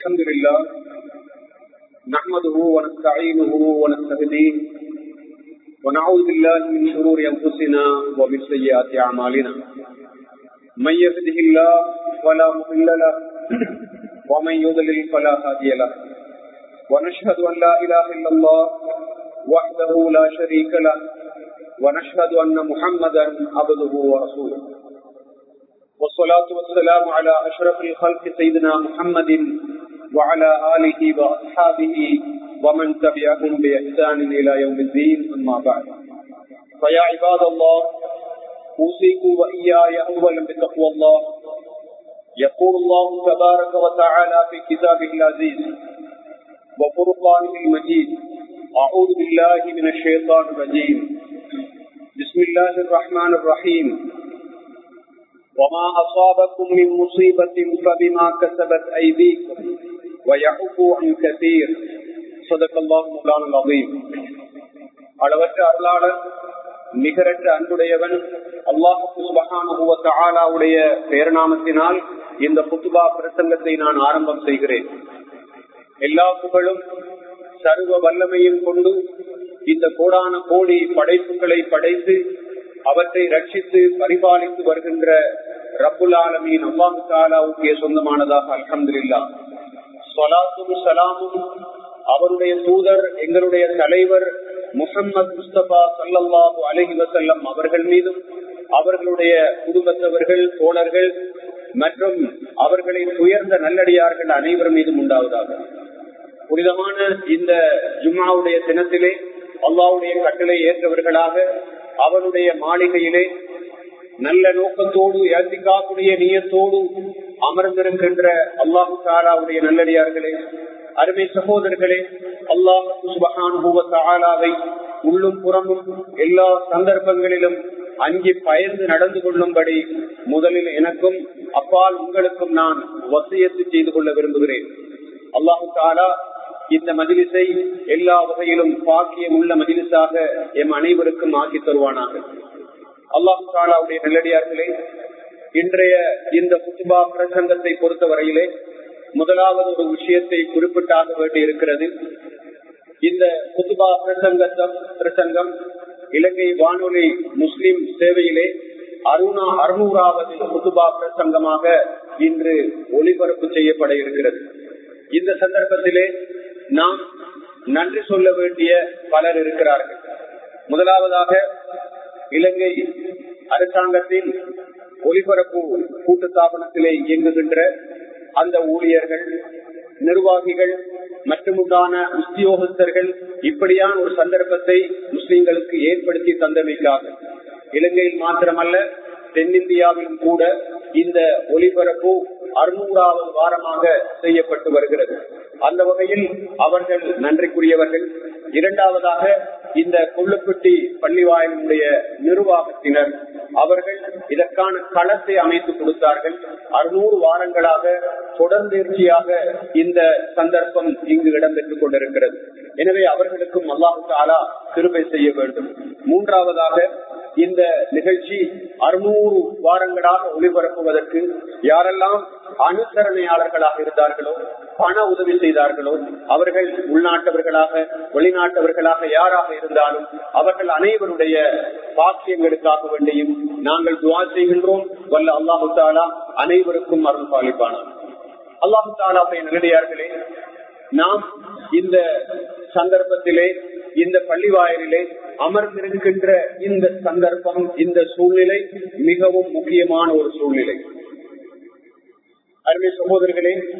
الحمد لله نحمده ونستعينه ونستهديه ونعوذ بالله من شرور أنفسنا ومن سيئات أعمالنا. من يهده الله فلا مضل له ومن يضلل فلا هادي له. ونشهد أن لا إله إلا الله وحده لا شريك له ونشهد أن محمدا عبده ورسوله. والصلاة والسلام على أشرف الخلق سيدنا محمد وعلى آله وأصحابه ومن تبعهم بإحسان إلى يوم الدين أما بعد. فيا عباد الله أوصيكم وإياي أولا بتقوى الله. يقول الله تبارك وتعالى في كتابه العزيز وفرقانه المجيد أعوذ بالله من الشيطان الرجيم. بسم الله الرحمن الرحيم. وما أصابكم من مصيبة فبما كسبت أيديكم. ويعفو عن كثير صدق الله مولانا العظيم அளவற்ற அருளாளர் நிகரற்ற அன்புடையவன் அல்லாஹு சுபகானுடைய பேரநாமத்தினால் இந்த புத்துபா பிரசங்கத்தை நான் ஆரம்பம் செய்கிறேன் எல்லா புகழும் சர்வ வல்லமையும் கொண்டு இந்த கோடான கோடி படைப்புகளை படைத்து அவற்றை ரட்சித்து பரிபாலித்து வருகின்ற ரப்புல் ஆலமீன் அல்லாஹு தாலாவுக்கே சொந்தமானதாக அலமதுல்லா சொலாத்தும் சலாமும் அவருடைய தூதர் எங்களுடைய தலைவர் முசம்மத் முஸ்தபா சல்லல்லாஹு அலஹி வசல்லம் அவர்கள் மீதும் அவர்களுடைய குடும்பத்தவர்கள் தோழர்கள் மற்றும் அவர்களின் உயர்ந்த நல்லடியார்கள் அனைவர் மீதும் உண்டாவதாக. புனிதமான இந்த ஜும்மாவுடைய தினத்திலே அல்லாவுடைய கட்டளை ஏற்றவர்களாக அவனுடைய மாளிகையிலே நல்ல நோக்கத்தோடு இறந்திக்காக்கூடிய நீயத்தோடு அமர்ந்திருக்கின்ற அல்லாஹு தாலாவுடைய நல்லடியார்களே அருமை சகோதரர்களே அல்லாஹாவை உள்ளும் புறமும் எல்லா சந்தர்ப்பங்களிலும் அங்கே பயந்து நடந்து கொள்ளும்படி முதலில் எனக்கும் அப்பால் உங்களுக்கும் நான் வசியத்து செய்து கொள்ள விரும்புகிறேன். அல்லாஹு தாலா இந்த மதிலிசை எல்லா வகையிலும் பாக்கியம் உள்ள மதிலிசாக எம் அனைவருக்கும் ஆக்கி தருவானாக. அல்லாஹு தாலாவுடைய நல்லடியார்களே இன்றைய இந்த குத்துபா பிரசங்கத்தை பொறுத்தவரையிலே முதலாவது ஒரு விஷயத்தை குறிப்பிட்டாக வேண்டி இருக்கிறது இந்த குத்துபா பிரசங்கத்தம் பிரசங்கம் இலங்கை வானொலி முஸ்லிம் சேவையிலே அருணா அறுநூறாவது குத்துபா பிரசங்கமாக இன்று ஒளிபரப்பு செய்யப்பட இருக்கிறது. இந்த சந்தர்ப்பத்திலே நாம் நன்றி சொல்ல வேண்டிய பலர் இருக்கிறார்கள். முதலாவதாக இலங்கை அரசாங்கத்தின் ஒளிபரப்பு கூட்டு ஸ்தாபனத்திலே இயங்குகின்ற அந்த ஊழியர்கள் நிர்வாகிகள் மட்டுமுண்டான உத்தியோகஸ்தர்கள் இப்படியான ஒரு சந்தர்ப்பத்தை முஸ்லிம்களுக்கு ஏற்படுத்தி தந்தமைக்காக. இலங்கையில் மாத்திரமல்ல தென்னிந்தியாவிலும் கூட இந்த ஒளிபரப்பு அறுநூறாவது வாரமாக செய்யப்பட்டு வருகிறது. அந்த வகையில் அவர்கள் நன்றிக்குரியவர்கள். இரண்டாவதாக இந்த கொள்ளுப்பட்டி பள்ளிவாயனுடைய நிர்வாகத்தினர் அவர்கள் இதற்கான களத்தை அமைத்து கொடுத்தார்கள். அறுநூறு வாரங்களாக தொடர்ந்தேர்ச்சியாக இந்த சந்தர்ப்பம் இங்கு இடம்பெற்றுக் கொண்டிருக்கிறது. எனவே அவர்களுக்கும் அல்லாஹு தாலா கிருபை செய்ய வேண்டும். மூன்றாவதாக இந்த நிகழ்ச்சி அறுநூறு வாரங்களாக ஒளிபரப்புவதற்கு யாரெல்லாம் அனுசரணையாளர்களாக இருந்தார்களோ பண உதவி செய்தார்களோ அவர்கள் உள்நாட்டவர்களாக வெளிநாட்டவர்களாக யாராக இருந்தாலும் அவர்கள் அனைவருடைய பாக்கியங்களுக்காக வேண்டியும் நாங்கள் துவா செய்கின்றோம். வல்ல அல்லாஹு தாலா அனைவருக்கும் அருள் பாலிப்பானார் அல்லாஹு தாலாவுடைய நிலையார்களே நாம் இந்த சந்தர்ப்பத்திலே இந்த பள்ளிவாயலிலே அமர்ந்திருக்கின்ற இந்த சந்தர்ப்பம் இந்த சூழ்நிலை மிகவும் முக்கியமான ஒரு சூழ்நிலை. அருமை சகோதரர்களே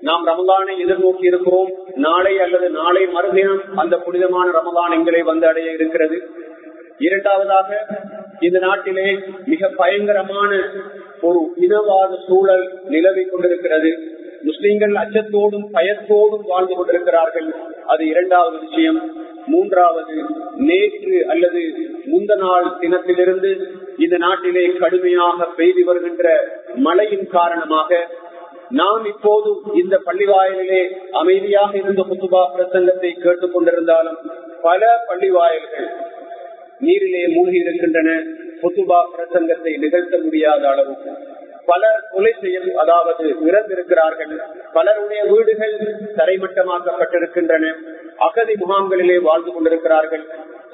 நாம் ரமதானை எதிர்நோக்கி இருக்கிறோம். நாளை அல்லது நாளை மறுதினம் அந்த புனிதமான ரமதான் எங்களை வந்து அடைய இருக்கிறது. இரண்டாவதாக இந்த நாட்டிலே மிக பயங்கரமான ஒரு இனவாத சூழல் நிலவி கொண்டிருக்கிறது. முஸ்லிம்கள் அச்சத்தோடும் பயத்தோடும் வாழ்ந்து கொண்டிருக்கிறார்கள். அது இரண்டாவது விஷயம். மூன்றாவது நேற்று அல்லது முந்த நாள் தினத்திலிருந்து இந்த நாட்டிலே கடுமையாக பெய்து வருகின்ற மழையின் காரணமாக நாம் இப்போது இந்த பள்ளிவாயலிலே அமைதியாக இருந்த குத்துபா பிரசங்கத்தை கேட்டுக் கொண்டிருந்தாலும் பல பள்ளிவாயல்கள் நீரிலே மூழ்கி இருக்கின்றன. குத்துபா பிரசங்கத்தை நிகழ்த்த முடியாத அளவுக்கு பலர் கொலை செய்ய அதாவது இறந்திருக்கிறார்கள். பலருடைய வீடுகள் தரைமட்டமாக்கப்பட்டிருக்கின்றன. அகதி முகாம்களிலே வாழ்ந்து கொண்டிருக்கிறார்கள்.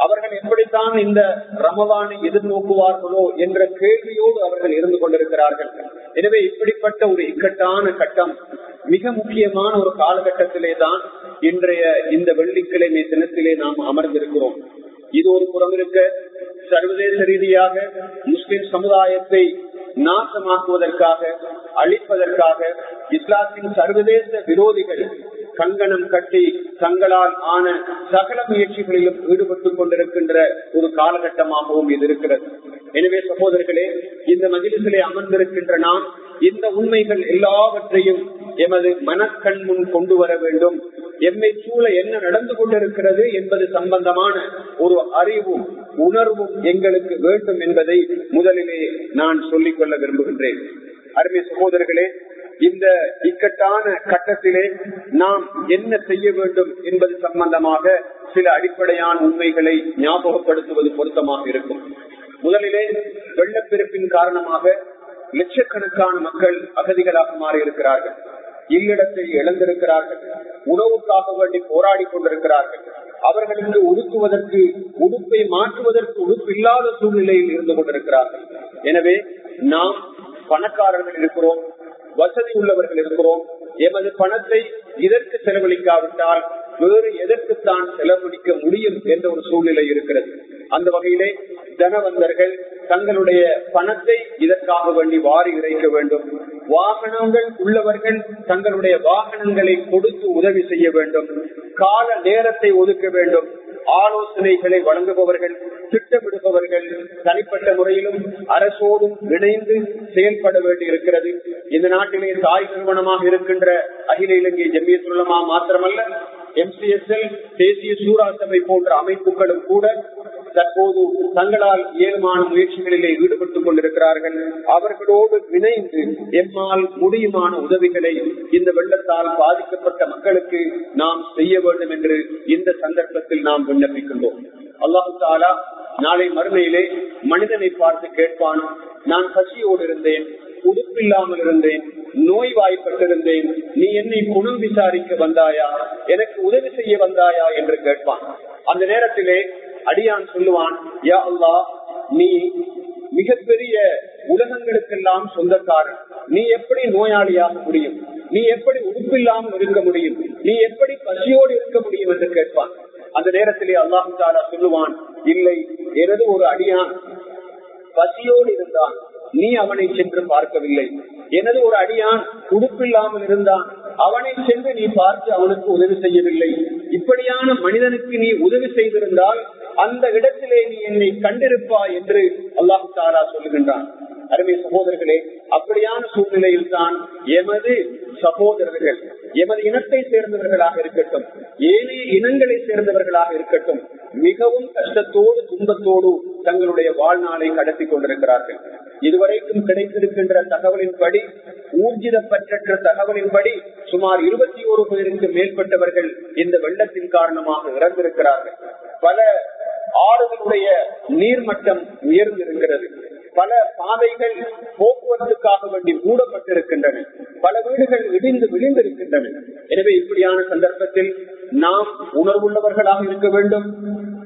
அவர்கள் எப்படித்தான் இந்த ரமவானை எதிர்நோக்குவார்களோ என்ற கேள்வியோடு அவர்கள் இருந்து கொண்டிருக்கிறார்கள். எனவே இப்படிப்பட்ட ஒரு இக்கட்டான கட்டம் மிக முக்கியமான ஒரு காலகட்டத்திலே தான் இன்றைய இந்த வெள்ளிக்கிழமை தினத்திலே நாம் அமர்ந்திருக்கிறோம். இது ஒரு புறம் இருக்க சர்வதேச ரீதியாக முஸ்லிம் சமுதாயத்தை நாசமாக்குவதற்காக அழிப்பதற்காக இஸ்லாத்தின் சர்வதேச விரோதிகள் கங்கணம் கட்டி தங்களால் ஆன சகல முயற்சிகளிலும் ஈடுபட்டுக் கொண்டிருக்கின்ற ஒரு காலகட்டமாகவும் இது இருக்கிறது. எனவே சகோதரர்களே இந்த மகிழ்ச்சிகளை அமர்ந்திருக்கின்ற நாம் இந்த உண்மைகள் எல்லாவற்றையும் எமது மனக்கண் முன் கொண்டு வர வேண்டும். எம்மை சூழ என்ன நடந்து கொண்டிருக்கிறது என்பது சம்பந்தமான ஒரு அறிவும் உணர்வும் எங்களுக்கு வேண்டும் என்பதை முதலிலே நான் சொல்லிக் கொள்ள விரும்புகின்றேன். அருமை சகோதரர்களே இந்த இக்கட்டான கட்டத்திலே நாம் என்ன செய்ய வேண்டும் என்பது சம்பந்தமாக சில அடிப்படையான உண்மைகளை ஞாபகப்படுத்துவது பொருத்தமாக இருக்கும். முதலிலே வெள்ளப்பெருப்பின் காரணமாக லட்சக்கணக்கான மக்கள் அகதிகளாக மாறியிருக்கிறார்கள். இல்லிடத்தை இழந்திருக்கிறார்கள். உணவுக்காக வேண்டி போராடி கொண்டிருக்கிறார்கள். அவர்களுக்கு உடுக்குவதற்கு உடுப்பை மாற்றுவதற்கு உடுப்பு இல்லாத சூழ்நிலையில் இருந்து கொண்டிருக்கிறார்கள். எனவே நாம் பணக்காரர்கள் இருக்கிறோம். வசதி உள்ளவர்கள் இருக்கிறோம். எமது பணத்தை இதற்கு செலவழிக்காவிட்டால் வேறு எதற்குத்தான் செலவழிக்க முடியும் என்ற ஒரு சூழ்நிலை இருக்கிறது. அந்த வகையிலே தனவந்தர்கள் தங்களுடைய பணத்தை இதற்காக வேண்டி வாரி இறைக்க வேண்டும். வாகனங்கள் உள்ளவர்கள் தங்களுடைய வாகனங்களை கொடுத்து உதவி செய்ய வேண்டும். கால நேரத்தை ஒதுக்க வேண்டும். ஆலோசனைகளை வழங்குபவர்கள் திட்டமிடுபவர்கள் தனிப்பட்ட முறையிலும் அரசோடும் இணைந்து செயல்பட வேண்டி இருக்கிறது இந்த நாட்டிலே தாய் நிறுவனமாக இருக்கின்ற அகில இலங்கை ஜெமியத்துள்ளமா மாத்திரமல்ல எம்சிஎஸ்எல் தேசிய சூரா சபை போன்ற அமைப்புகளும் கூட தற்போது தங்களால் இயலுமான முயற்சிகளிலே ஈடுபட்டுக் கொண்டிருக்கிறார்கள். அவர்களோடு இணைந்து எம்மால் முடியுமான உதவிகளை இந்த வெள்ளத்தால் பாதிக்கப்பட்ட மக்களுக்கு நாம் செய்ய வேண்டும் என்று இந்த சந்தர்ப்பத்தில் நாம் விண்ணப்பிக்கின்றோம். அல்லாஹு தாலா நாளை மறுமையிலே மனிதனை பார்த்து கேட்பான் நான் பசியோடு இருந்தேன் உடுப்பில்லாமல் இருந்தேன் நோய் வாய்ப்பட்டிருந்தேன் நீ என்னை குணம் விசாரிக்க வந்தாயா எனக்கு உதவி செய்ய வந்தாயா என்று கேட்பான். அந்த நேரத்திலே அடியான் சொல்லுவான் யா அல்லா நீ மிகப்பெரிய உலகங்களுக்கெல்லாம் சொந்தக்காரன். நீ எப்படி நோயாளியாக முடியும்? நீ எப்படி உடுப்பில்லாமல் இருக்க முடியும்? நீ எப்படி பசியோடு இருக்க முடியும்? என்று கேட்பான். அந்த நேரத்திலே அல்லாஹு தாலா சொல்லுவான் இல்லை எனது ஒரு அடியான் பசியோடு இருந்தான். நீ அவனை சென்று பார்க்கவில்லை. எனது ஒரு அடியான் உடுப்பில்லாமல் இருந்தான். அவனை சென்று நீ பார்த்து அவனுக்கு உதவி செய்யவில்லை. இப்படியான மனிதனுக்கு நீ உதவி செய்திருந்தால் அந்த இடத்திலே நீ என்னை கண்டிருப்பா என்று அல்லாஹு தாரா சொல்லுகின்றான். அருமை சகோதரர்களே அப்படியான சூழ்நிலையில் தான் எமது சகோதரர்கள் எமது இனத்தை சேர்ந்தவர்களாக இருக்கட்டும் ஏனைய இனங்களை சேர்ந்தவர்களாக இருக்கட்டும் மிகவும் கஷ்டத்தோடு துன்பத்தோடு தங்களுடைய வாழ்நாளை கடத்தி கொண்டிருக்கிறார்கள். இதுவரைக்கும் கிடைத்திருக்கின்ற தகவலின்படி ஊர்ஜிதப்பற்ற தகவலின்படி சுமார் இருபத்தி ஒரு பேருக்கு மேற்பட்டவர்கள் இந்த வெள்ளத்தின் காரணமாக இறந்திருக்கிறார்கள். பல ஆறுகளுடைய நீர்மட்டம் உயர்ந்திருக்கிறது. பல பாதைகள் போக்குவரத்துக்காக வேண்டி மூடப்பட்டிருக்கின்றன. பல வீடுகள் இடிந்து விழுந்திருக்கின்றன. எனவே இப்படியான சந்தர்ப்பத்தில் நாம் உணர்வுள்ளவர்களாக இருக்க வேண்டும்.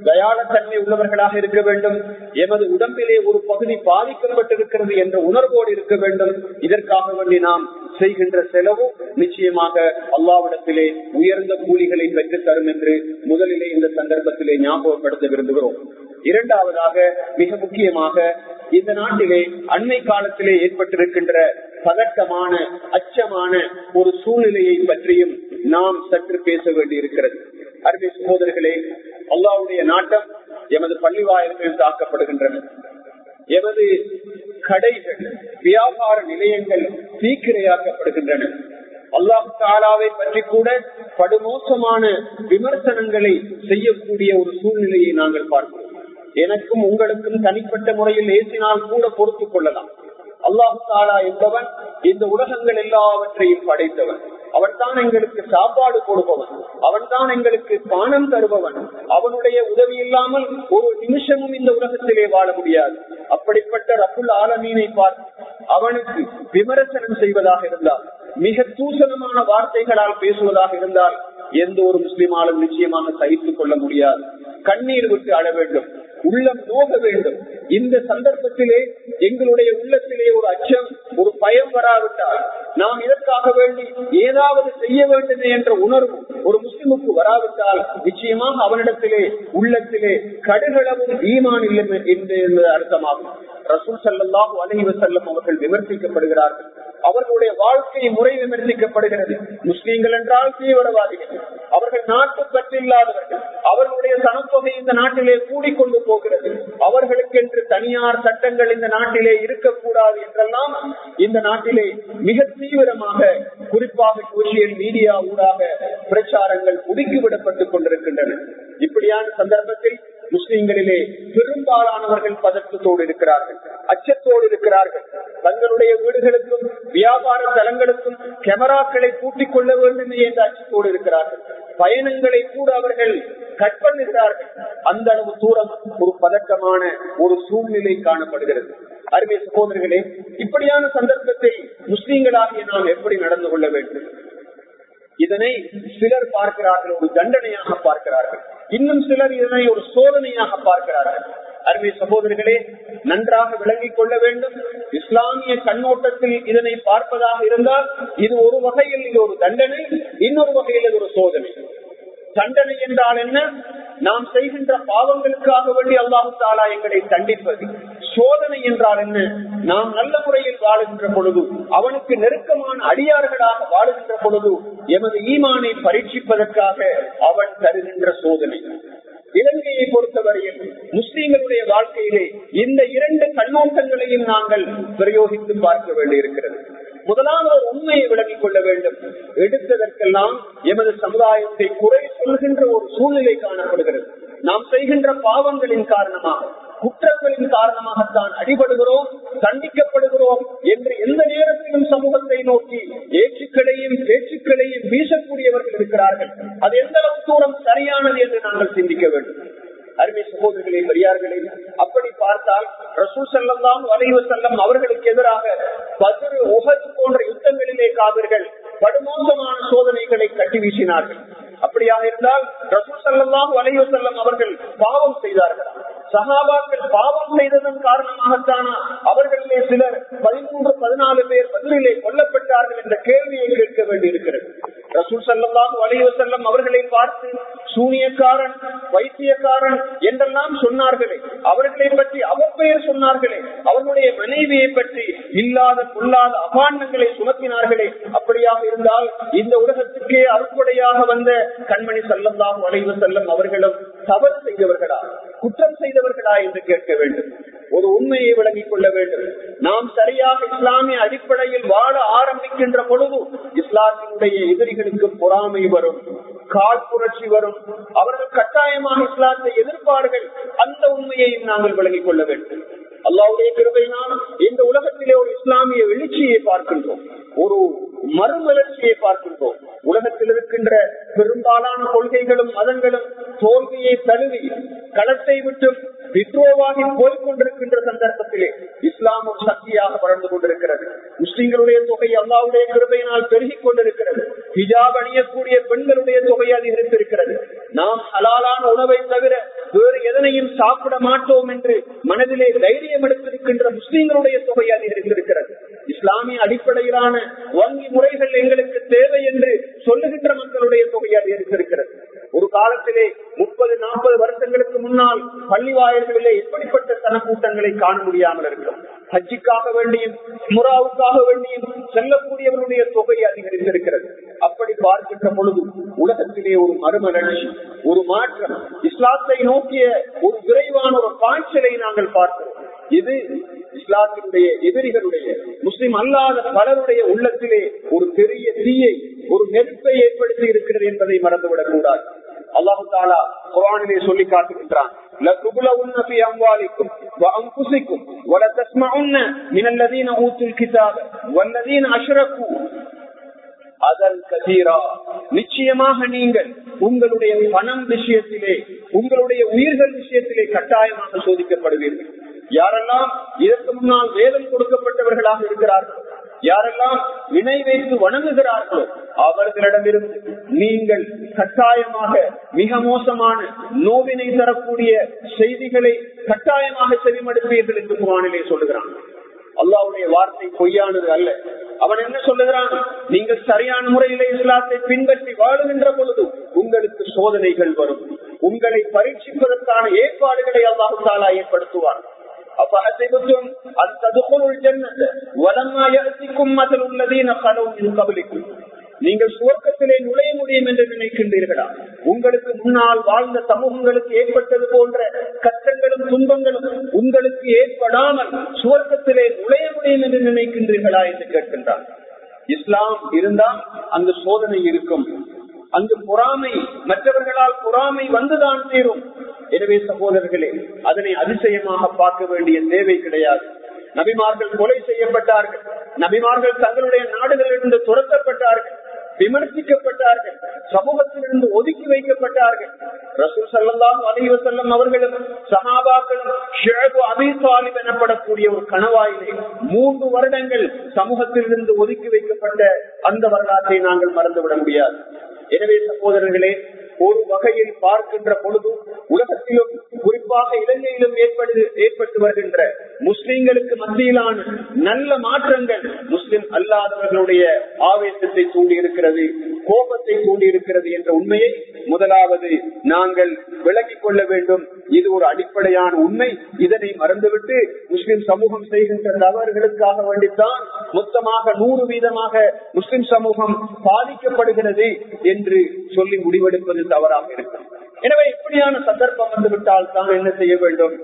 தயாளத்தன்மை உள்ளவர்களாக இருக்க வேண்டும். எமது உடம்பிலே ஒரு பகுதி பாதிக்கப்பட்டிருக்கிறது என்ற உணர்வோடு இருக்க வேண்டும். இதற்காக வேண்டி நாம் செய்கின்ற செலவு நிச்சயமாக அல்லாவிடத்திலே உயர்ந்த கூலிகளை பெற்றுத் தரும் என்று முதலிலே இந்த சந்தர்ப்பத்திலே ஞாபகப்படுத்த விரும்புகிறோம். இரண்டாவதாக மிக முக்கியமாக இந்த நாட்டிலே அண்மை காலத்திலே ஏற்பட்டிருக்கின்ற பதட்டமான அச்சமான ஒரு சூழ்நிலையை பற்றியும் நாம் சற்று பேச வேண்டியிருக்கிறது. அருமை சகோதரர்களே அல்லாவுடைய நாட்டம் எமது பள்ளி வாயில்கள் தாக்கப்படுகின்றன. எமது கடைகள் வியாபார நிலையங்கள் தீக்கிரையாக்கப்படுகின்றன. அல்லாஹு தாலாவை பற்றி கூட படுமோசமான விமர்சனங்களை செய்யக்கூடிய ஒரு சூழ்நிலையை நாங்கள் பார்க்கிறோம். எனக்கும் உங்களுக்கும் தனிப்பட்ட முறையில் ஏசினால் கூட பொறுத்துக் கொள்ளலாம். அல்லாஹு தாலா என்பவன் இந்த உலகங்கள் எல்லாவற்றையும் படைத்தவன். அவன் தான் எங்களுக்கு சாப்பாடு கொடுப்பவன். அவன் தான் எங்களுக்கு பானம் தருபவன். அவனுடைய உதவி இல்லாமல் ஒரு நிமிஷமும் இந்த உலகத்திலே வாழ முடியாது. அப்படிப்பட்ட ரகுல் ஆலமீனை பார்த்து அவனுக்கு விமர்சனம் செய்வதாக இருந்தால் மிக தூசணமான வார்த்தைகளால் பேசுவதாக இருந்தால் எந்த ஒரு முஸ்லிமாலும் நிச்சயமாக சகித்துக் கொள்ள முடியாது. கண்ணீர் விட்டு அழ வேண்டும். உள்ளம் நோக வேண்டும். இந்த சந்தர்ப்பத்திலே எங்களுடைய உள்ளத்திலே ஒரு அச்சம் ஒரு பயம் வராவிட்டால் நாம் இதற்காக வேண்டி ஏதாவது செய்ய வேண்டும் என்ற உணர்வு ஒரு முஸ்லிமுக்கு வராவிட்டால் நிச்சயமாக அவனிடத்திலே உள்ளத்திலே கடுகளவும் ஈமான் இல்லை என்று அர்த்தமாகும். ரசூல் சல்லாஹூ அலஹி செல்லும் அவர்கள் விமர்சிக்கப்படுகிறார்கள். அவர்களுடைய வாழ்க்கை முறை விமர்சிக்கப்படுகிறது. முஸ்லீம்கள் என்றால் தீவிரவாதிகள். அவர்கள் நாட்டு பற்றில்லாதவர்கள் அவர்களுடைய சனத்தொகை இந்த நாட்டிலே கூடிக்கொண்டு போகிறது. அவர்களுக்கென்று தனியார் சட்டங்கள் இந்த நாட்டிலே இருக்கக்கூடாது என்றெல்லாம் இந்த நாட்டிலே மிக தீவிரமாக குறிப்பாக சோசியல் மீடியா ஊடாக பிரச்சாரங்கள் முடுக்கிவிடப்பட்டுக் கொண்டிருக்கின்றன. இப்படியான சந்தர்ப்பத்தில் முஸ்லிம்களிலே பெரும்பாலானவர்கள் பதற்றத்தோடு இருக்கிறார்கள் அச்சத்தோடு இருக்கிறார்கள். தங்களுடைய வீடுகளுக்கும் வியாபார தலங்களுக்கும் கேமராக்களை கூட்டிக் கொள்ள வேண்டும் என்ற அச்சத்தோடு இருக்கிறார்கள். பயணங்களை கூட அவர்கள் கட் பண்ணுகிறார்கள் அந்த அளவு தூரம் ஒரு பதட்டமான ஒரு சூழ்நிலை காணப்படுகிறது. அருமை சகோதரர்களே இப்படியான சந்தர்ப்பத்தை முஸ்லீம்களாகிய நாம் எப்படி நடந்து கொள்ள வேண்டும்? இதனை சிலர் பார்க்கிறார்கள் ஒரு தண்டனையாக பார்க்கிறார்கள். இன்னும் சிலர் இதனை ஒரு சோதனையாக பார்க்கிறார்கள். அருமை சகோதரர்களே நன்றாக விளங்கிக் கொள்ள வேண்டும். இஸ்லாமிய கண்ணோட்டத்தில் இதனை பார்ப்பதாக இருந்தால் இது ஒரு வகையில் இது ஒரு தண்டனை இன்னொரு வகையில் இது ஒரு சோதனை. தண்டனை என்றால் என்ன? நாம் செய்கின்ற பாவங்களுக்காக வேண்டி அல்லாஹு தாலா எங்களை தண்டிப்பது. சோதனை என்றால் என்ன? நாம் நல்ல முறையில் வாழுகின்ற பொழுது அவனுக்கு நெருக்கமான அடியார்களாக வாழுகின்ற பொழுது எமது ஈமானை பரீட்சிப்பதற்காக அவன் தருகின்ற சோதனை. இலங்கையை பொறுத்தவரையில் முஸ்லீம்களுடைய வாழ்க்கையிலே இந்த இரண்டு கண்ணோட்டங்களையும் நாங்கள் பிரயோகித்து பார்க்க வேண்டியிருக்கிறது. முதலாவது ஒரு உண்மையை விளங்கிக் கொள்ள வேண்டும். எடுத்ததற்கெல்லாம் எமது சமுதாயத்தை குறை சொல்கின்ற ஒரு சூழ்நிலை காணப்படுகிறது. நாம் செய்கின்ற பாவங்களின் காரணமாக குற்றங்களின் காரணமாகத்தான் அடிபடுகிறோம் தண்டிக்கப்படுகிறோம் என்று எந்த நேரத்திலும் சமூகத்தை நோக்கி ஏச்சுக்களையும் பேச்சுக்களையும் வீசக்கூடியவர்கள் இருக்கிறார்கள். அது எந்த அளவு தூரம் சரியானது என்று நாங்கள் சிந்திக்க வேண்டும். அருமை சகோதரர்களே பெரியார்களே அப்படி பார்த்தால் ரசூல் செல்லம் வலைவு செல்லம் அவர்களுக்கு எதிராக பதிரு உகது போன்ற யுத்தங்களிலே காவிர்கள் படுமோசமான சோதனைகளை கட்டி வீசினார்கள். அப்படியாக இருந்தால் ரசூல் செல்லம் வலைவு செல்லம் அவர்கள் பாவம் செய்தார்கள். சகாபாக்கள் பாவம் செய்ததன் காரணமாகத்தானா அவர்களிலே சிலர் பதிமூன்று பதினாலு பேர் பதிலே கொல்லப்பட்டார்கள் என்ற கேள்வியை கேட்க வேண்டியிருக்கிறது. ரசூல் செல்லம் வலைவு செல்லம் அவர்களை பார்த்து சூனியக்காரன் வைத்தியக்காரன் என்றெல்லாம் சொன்னார்களே. அவர்களை பற்றி அவப்பெயர் சொன்னார்களே. அவர்களுடைய மனைவியை பற்றி இல்லாத பொல்லாத அபாண்டங்களை சுமத்தினார்களே. அப்படியாக இருந்தால் இந்த உலகத்துக்கே அறுப்படையாக வந்த கண்மணி செல்லல்லாம் வளைவு செல்லம் அவர்களும் தவறு செய்தவர்களா? குற்றம் செய்தவர்களா என்று கேட்க வேண்டும். ஒரு உண்மையை விளங்கிக் கொள்ள வேண்டும். நாம் சரியாக இஸ்லாமிய அடிப்படையில் வாழ ஆரம்பிக்கின்ற பொழுது இஸ்லாத்தினுடைய எதிரிகளுக்கு பொறாமை வரும். கால் புரட்சி வரும். அவர்கள் கட்டாயமாக இஸ்லாத்தை எதிர்ப்பார்கள். அந்த உண்மையையும் நாங்கள் விளங்கிக் கொள்ள வேண்டும். அல்லாவுடைய கிருபையினால் இந்த உலகத்திலே ஒரு இஸ்லாமிய எழுச்சியை பார்க்கின்றோம். ஒரு மறுமலர்ச்சியை பார்க்கின்றோம். உலகத்தில் இருக்கின்ற பெரும்பாலான கொள்கைகளும் மதங்களும் தோல்வியை தழுவி களத்தை விட்டு வித்ரோவாகி போய்கொண்டிருக்கின்ற சந்தர்ப்பத்திலே இஸ்லாம் ஒரு சக்தியாக வளர்ந்து கொண்டிருக்கிறது. முஸ்லிம்களுடைய தொகை அல்லாவுடைய கிருபையினால் பெருகிக் கொண்டிருக்கிறது. ஹிஜாப் அணிய பெண்களுடைய தொகை அதிகரித்திருக்கிறது நாம் ஹலாலான உணவை தவிர வேறு எதனையும் சாப்பிட மாட்டோம் என்று மனதிலே தைரியம் எடுத்திருக்கின்ற முஸ்லீம்களுடைய தொகை அதிகரித்திருக்கிறது இஸ்லாமிய அடிப்படையிலான வங்கி முறைகள் எங்களுக்கு தேவை என்று சொல்லுகின்ற மக்களுடைய தொகை அதிகரித்திருக்கிறது ஒரு காலத்திலே முப்பது நாற்பது வருஷங்களுக்கு முன்னால் பள்ளி வாயில்களிலே எப்படிப்பட்ட தனக்கூட்டங்களை காண முடியாமல் இருக்கிறோம். ஹஜ்ஜிக்காக வேண்டியும் முராவுக்காக வேண்டியும் செல்லக்கூடியவர்களுடைய தொகை அதிகரித்திருக்கிறது அப்படி பார்க்கின்ற பொழுது உலகத்திலே ஒரு மறுமலர்ச்சி ஒரு மாற்றம் இஸ்லாத்தை நோக்கிய ஒரு விரைவான ஒரு காய்ச்சலை நாங்கள் பார்க்கிறோம் இது இஸ்லாத்தினுடைய எதிரிகளுடைய முஸ்லிம் அல்லாத பலருடைய உள்ளத்திலே ஒரு பெரிய தீயை ஒரு நெருப்பை ஏற்படுத்தி இருக்கிறது என்பதை மறந்துவிடக் கூடாது அல்லாஹு தாலா குரானிலே சொல்லி காட்டுகின்றான் لتبلون في أموالكم وأنفسكم ولتسمعن من الذين أوتوا الكتاب والذين أشركوا அதன் கதீரா. நிச்சயமாக நீங்கள் உங்களுடைய பணம் விஷயத்திலே உங்களுடைய உயிர்கள் விஷயத்திலே கட்டாயமாக சோதிக்கப்படுவீர்கள். யாரெல்லாம் இதற்கு முன்னால் வேதம் கொடுக்கப்பட்டவர்களாக இருக்கிறார்கள் யாரெல்லாம் வினை வைத்து வணங்குகிறார்களோ அவர்களிடமிருந்து நீங்கள் கட்டாயமாக மிக மோசமான நோவினை தரக்கூடிய செய்திகளை கட்டாயமாக செவிமடுப்பீர்கள் என்று குரானிலே சொல்லுகிறான் அல்லாவுடைய வார்த்தை பொய்யானது அல்ல. அவன் என்ன சொல்லுகிறான்? நீங்கள் சரியான முறையில இஸ்லாத்தை பின்பற்றி வாழுகின்ற பொழுது உங்களுக்கு சோதனைகள் வரும். உங்களை பரீட்சிப்பதற்கான ஏற்பாடுகளை அல்லாஹு தாலா ஏற்படுத்துவார் அப்ப நீங்கள் சுவர்க்கத்திலே நுழைய முடியும் என்று நினைக்கின்றீர்களா? உங்களுக்கு முன்னால் வாழ்ந்த சமூகங்களுக்கு ஏற்பட்டது போன்ற கஷ்டங்களும் துன்பங்களும் உங்களுக்கு ஏற்படாமல் சுவர்க்கத்திலே நுழைய முடியும் என்று நினைக்கின்றீர்களா என்று கேட்கின்றார் இஸ்லாம் இருந்தால் அங்கு சோதனை இருக்கும். அங்கு பொறாமை மற்றவர்களால் பொறாமை வந்துதான் தீரும். எனவே சகோதரர்களே அதனை அதிசயமாக பார்க்க வேண்டிய தேவை கிடையாது. நபிமார்கள் கொலை செய்யப்பட்டார்கள். நபிமார்கள் தங்களுடைய நாடுகளிலிருந்து துரத்தப்பட்டார்கள். விமர்சிக்கப்பட்டார்கள் சமூகத்திலிருந்து ஒதுக்கி வைக்கப்பட்டார்கள். ரசூல் சல்லாஹ் அலைவ செல்லம் அவர்களும் சஹாபாக்களும் ஷேபு எனப்படக்கூடிய ஒரு கணவாயிலே மூன்று வருடங்கள் சமூகத்திலிருந்து ஒதுக்கி வைக்கப்பட்ட அந்த வரலாற்றை நாங்கள் மறந்துவிட முடியாது. எனவே சகோதரர்களே ஒரு வகையில் பார்க்கின்ற பொழுது உலகத்திலும் குறிப்பாக இலங்கையிலும் ஏற்படு ஏற்பட்டு வருகின்ற முஸ்லிம்களுக்கு மத்தியிலான நல்ல மாற்றங்கள் முஸ்லிம் அல்லாதவர்களுடைய ஆவேசத்தை தூண்டியிருக்கிறது கோபத்தை தூண்டியிருக்கிறது என்ற உண்மையை முதலாவது நாங்கள் விளங்கிக் கொள்ள வேண்டும். இது ஒரு அடிப்படையான உண்மை. இதனை மறந்துவிட்டு முஸ்லிம் சமூகம் செய்கின்ற தவறுகளுக்காக வேண்டித்தான் மொத்தமாக நூறு வீதமாக முஸ்லிம் சமூகம் பாதிக்கப்படுகிறது என்று சொல்லி முடிவெடுப்பது தவறாக இருக்கும். எனவே இப்படியான சந்தர்ப்பம் வந்துவிட்டால் தான் என்ன செய்ய வேண்டும்?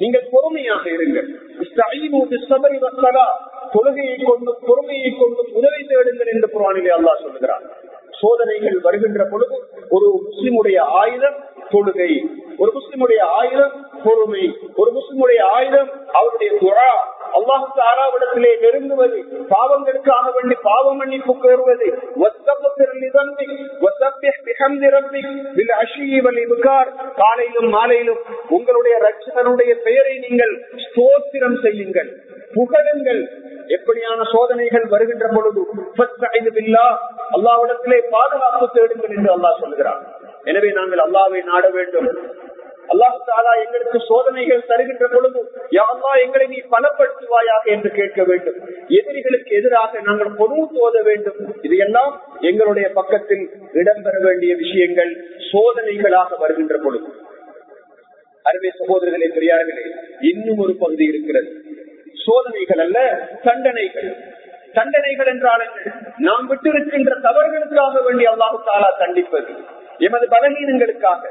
நீங்கள் பொறுமையாக இருங்கள். தொழுகையை கொண்டும் பொறுமையை கொண்டும் உதவி தேடுங்கள் என்று புராணிலே அல்லா சொல்லுகிறார் சோதனைகள் வருகின்ற பொழுது ஒரு முஸ்லிமுடைய ஆயுதம் தொழுகை. ஒரு முஸ்லிமுடைய ஆயுதம் பொறுமை ஒரு முஸ்லிமுடைய ஆயுதம் அவருடைய துறா அல்லாஹு தாராவிடத்திலே நெருங்குவது பாவங்களுக்காக வேண்டி பாவ மன்னிப்பு கேறுவது காலையிலும் மாலையிலும் உங்களுடைய ரட்சகனுடைய பெயரை நீங்கள் ஸ்தோத்திரம் செய்யுங்கள் புகழுங்கள். எப்படியான சோதனைகள் வருகின்ற பொழுது அல்லாவிடத்திலே பாதுகாப்பு தேடுங்கள் என்று அல்லாஹ் சொல்கிறார் எனவே நாங்கள் அல்லாவை நாட வேண்டும். அல்லாஹு தாலா எங்களுக்கு சோதனைகள் தருகின்ற பொழுது யாரா எங்களை நீ பலப்படுத்துவாயாக என்று கேட்க வேண்டும். எதிரிகளுக்கு எதிராக நாங்கள் பொது தோத வேண்டும். இது எல்லாம் எங்களுடைய பக்கத்தில் இடம்பெற வேண்டிய விஷயங்கள் சோதனைகளாக வருகின்ற பொழுது. அருமை சகோதரர்களே பெரியார்களே இன்னும் ஒரு பகுதி இருக்கிறது. சோதனைகள் அல்ல தண்டனைகள். தண்டனைகள் என்றால் நாம் விட்டிருக்கின்ற தவறுகளுக்காக வேண்டிய அல்லாஹு தாலா தண்டிப்பது. எமது பலகீனங்களுக்காக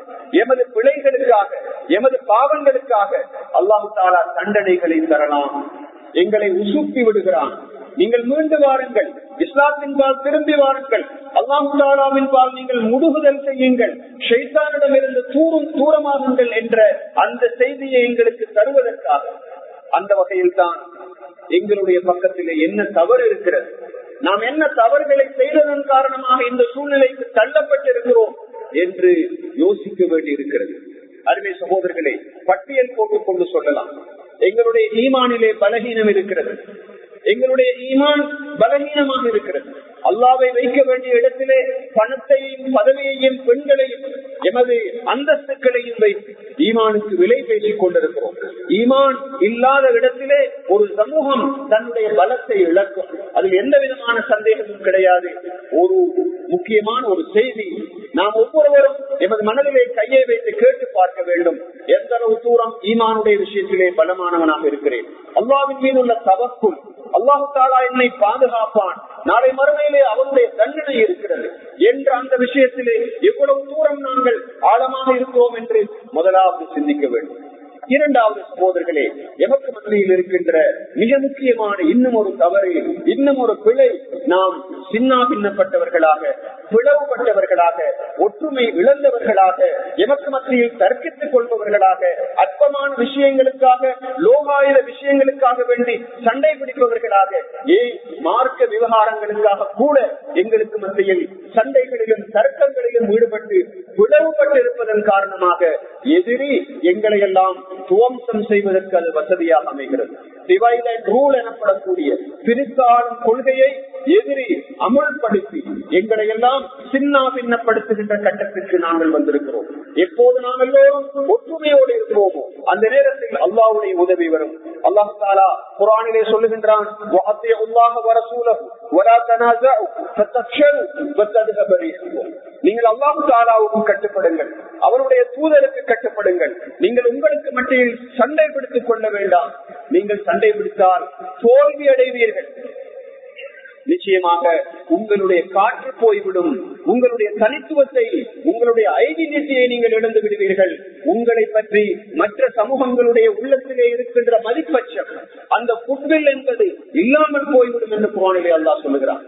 எமது பிழைகளுக்காக எமது பாவங்களுக்காக அல்லாஹு தாலா தண்டனைகளை தரலாம். எங்களை உசுப்பி விடுகிறான். நீங்கள் மீண்டு வாருங்கள். இஸ்லாத்தின் பால் திரும்பி வாருங்கள். அல்லாஹு தாலாவின் பால் நீங்கள் முடுகுதல் செய்யுங்கள். ஷைத்தானிடம் தூரும் தூரமாகுங்கள் என்ற அந்த செய்தியை எங்களுக்கு தருவதற்காக. அந்த வகையில் தான் எங்களுடைய பக்கத்திலே என்ன தவறு இருக்கிறது? நாம் என்ன தவறுகளை செய்ததன் காரணமாக இந்த சூழ்நிலைக்கு தள்ளப்பட்டிருக்கிறோம் என்று யோசிக்க வேண்டி இருக்கிறது அருமை சகோதரர்களே பட்டியல் போட்டுக் கொண்டு சொல்லலாம். எங்களுடைய ஈமானிலே பலகீனம் இருக்கிறது. எங்களுடைய ஈமான் பலகீனமாக இருக்கிறது. அல்லாவை வைக்க வேண்டிய இடத்திலே பணத்தையும் பதவியையும் பெண்களையும் எமது அந்தஸ்துக்களையும் வைத்து ஈமானுக்கு விலை பேசிக் கொண்டிருக்கிறோம். ஈமான் இல்லாத இடத்திலே ஒரு சமூகம் தன்னுடைய பலத்தை இழக்கும். அதில் எந்த விதமான சந்தேகமும் கிடையாது. ஒரு முக்கியமான ஒரு செய்தி நாம் ஒவ்வொருவரும் எமது மனதிலே கையை வைத்து கேட்டு பார்க்க வேண்டும். எந்த அளவு தூரம் ஈமானுடைய விஷயத்திலே பலமானவனாக இருக்கிறேன். அல்லாவின் மீது உள்ள தவக்கும் அல்லாஹு தாலா என்னை பாதுகாப்பான். நாளை மறுமையிலே அவனுடைய தண்டனை இருக்கிறது. என்ற அந்த விஷயத்திலே எவ்வளவு தூரம் நாங்கள் ஆழமாக இருக்கிறோம் என்று முதலாவது சிந்திக்க வேண்டும். இரண்டாவது சகோதரர்களே எமக்கு மத்தியில் இருக்கின்ற மிக முக்கியமான இன்னும் ஒரு தவறு இன்னும் ஒரு பிழை நாம் சின்னா பின்னப்பட்டவர்களாக பிளவுபட்டவர்களாக ஒற்றுமை இழந்தவர்களாக எமக்கு மத்தியில் தர்க்கித்துக் கொள்பவர்களாக அற்பமான விஷயங்களுக்காக லோகாயுத விஷயங்களுக்காக வேண்டி சண்டை பிடிப்பவர்களாக ஏன் மார்க்க விவகாரங்களுக்காக கூட எங்களுக்கு மத்தியில் சண்டைகளிலும் தர்க்கங்களிலும் ஈடுபட்டு பிளவுபட்டு இருப்பதன் காரணமாக எதிரி எங்களை எல்லாம் துவம்சம் செய்வதற்கு அது வசதியாக அமைகிறது. டிவைட் அண்ட் ரூல் எனப்படக்கூடிய பிரித்தாளும் கொள்கையை எதிரி அமுல்படுத்தி எங்களை எல்லாம் சின்ன பின்னப்படுத்துகின்ற கட்டத்திற்கு நாங்கள் வந்திருக்கிறோம். எப்போது நாம் எல்லோரும் ஒற்றுமையோடு இருக்கிறோமோ அந்த நேரத்தில் அல்லாவுடைய உதவி வரும். அல்லாஹ் தாலா குரானிலே சொல்லுகின்றான் நீங்கள் அல்லாஹு தாலாவுக்கு கட்டுப்படுங்கள் அவருடைய தூதருக்கு கட்டுப்படுங்கள். நீங்கள் உங்களுக்கு மட்டும் சண்டை பிடித்துக் கொள்ள வேண்டாம். நீங்கள் சண்டை பிடித்தால் தோல்வி அடைவீர்கள். நிச்சயமாக உங்களுடைய காற்று போய்விடும். உங்களுடைய தனித்துவத்தை உங்களுடைய ஐடென்டிட்டியை நீங்கள் இழந்து விடுவீர்கள். உங்களை பற்றி மற்ற சமூகங்களுடைய உள்ளத்திலே இருக்கின்ற மதிப்பட்சம் அந்த புட்வில் என்பது இல்லாமல் போய்விடும் என்று புறானிலே அல்லா சொல்லுகிறான்.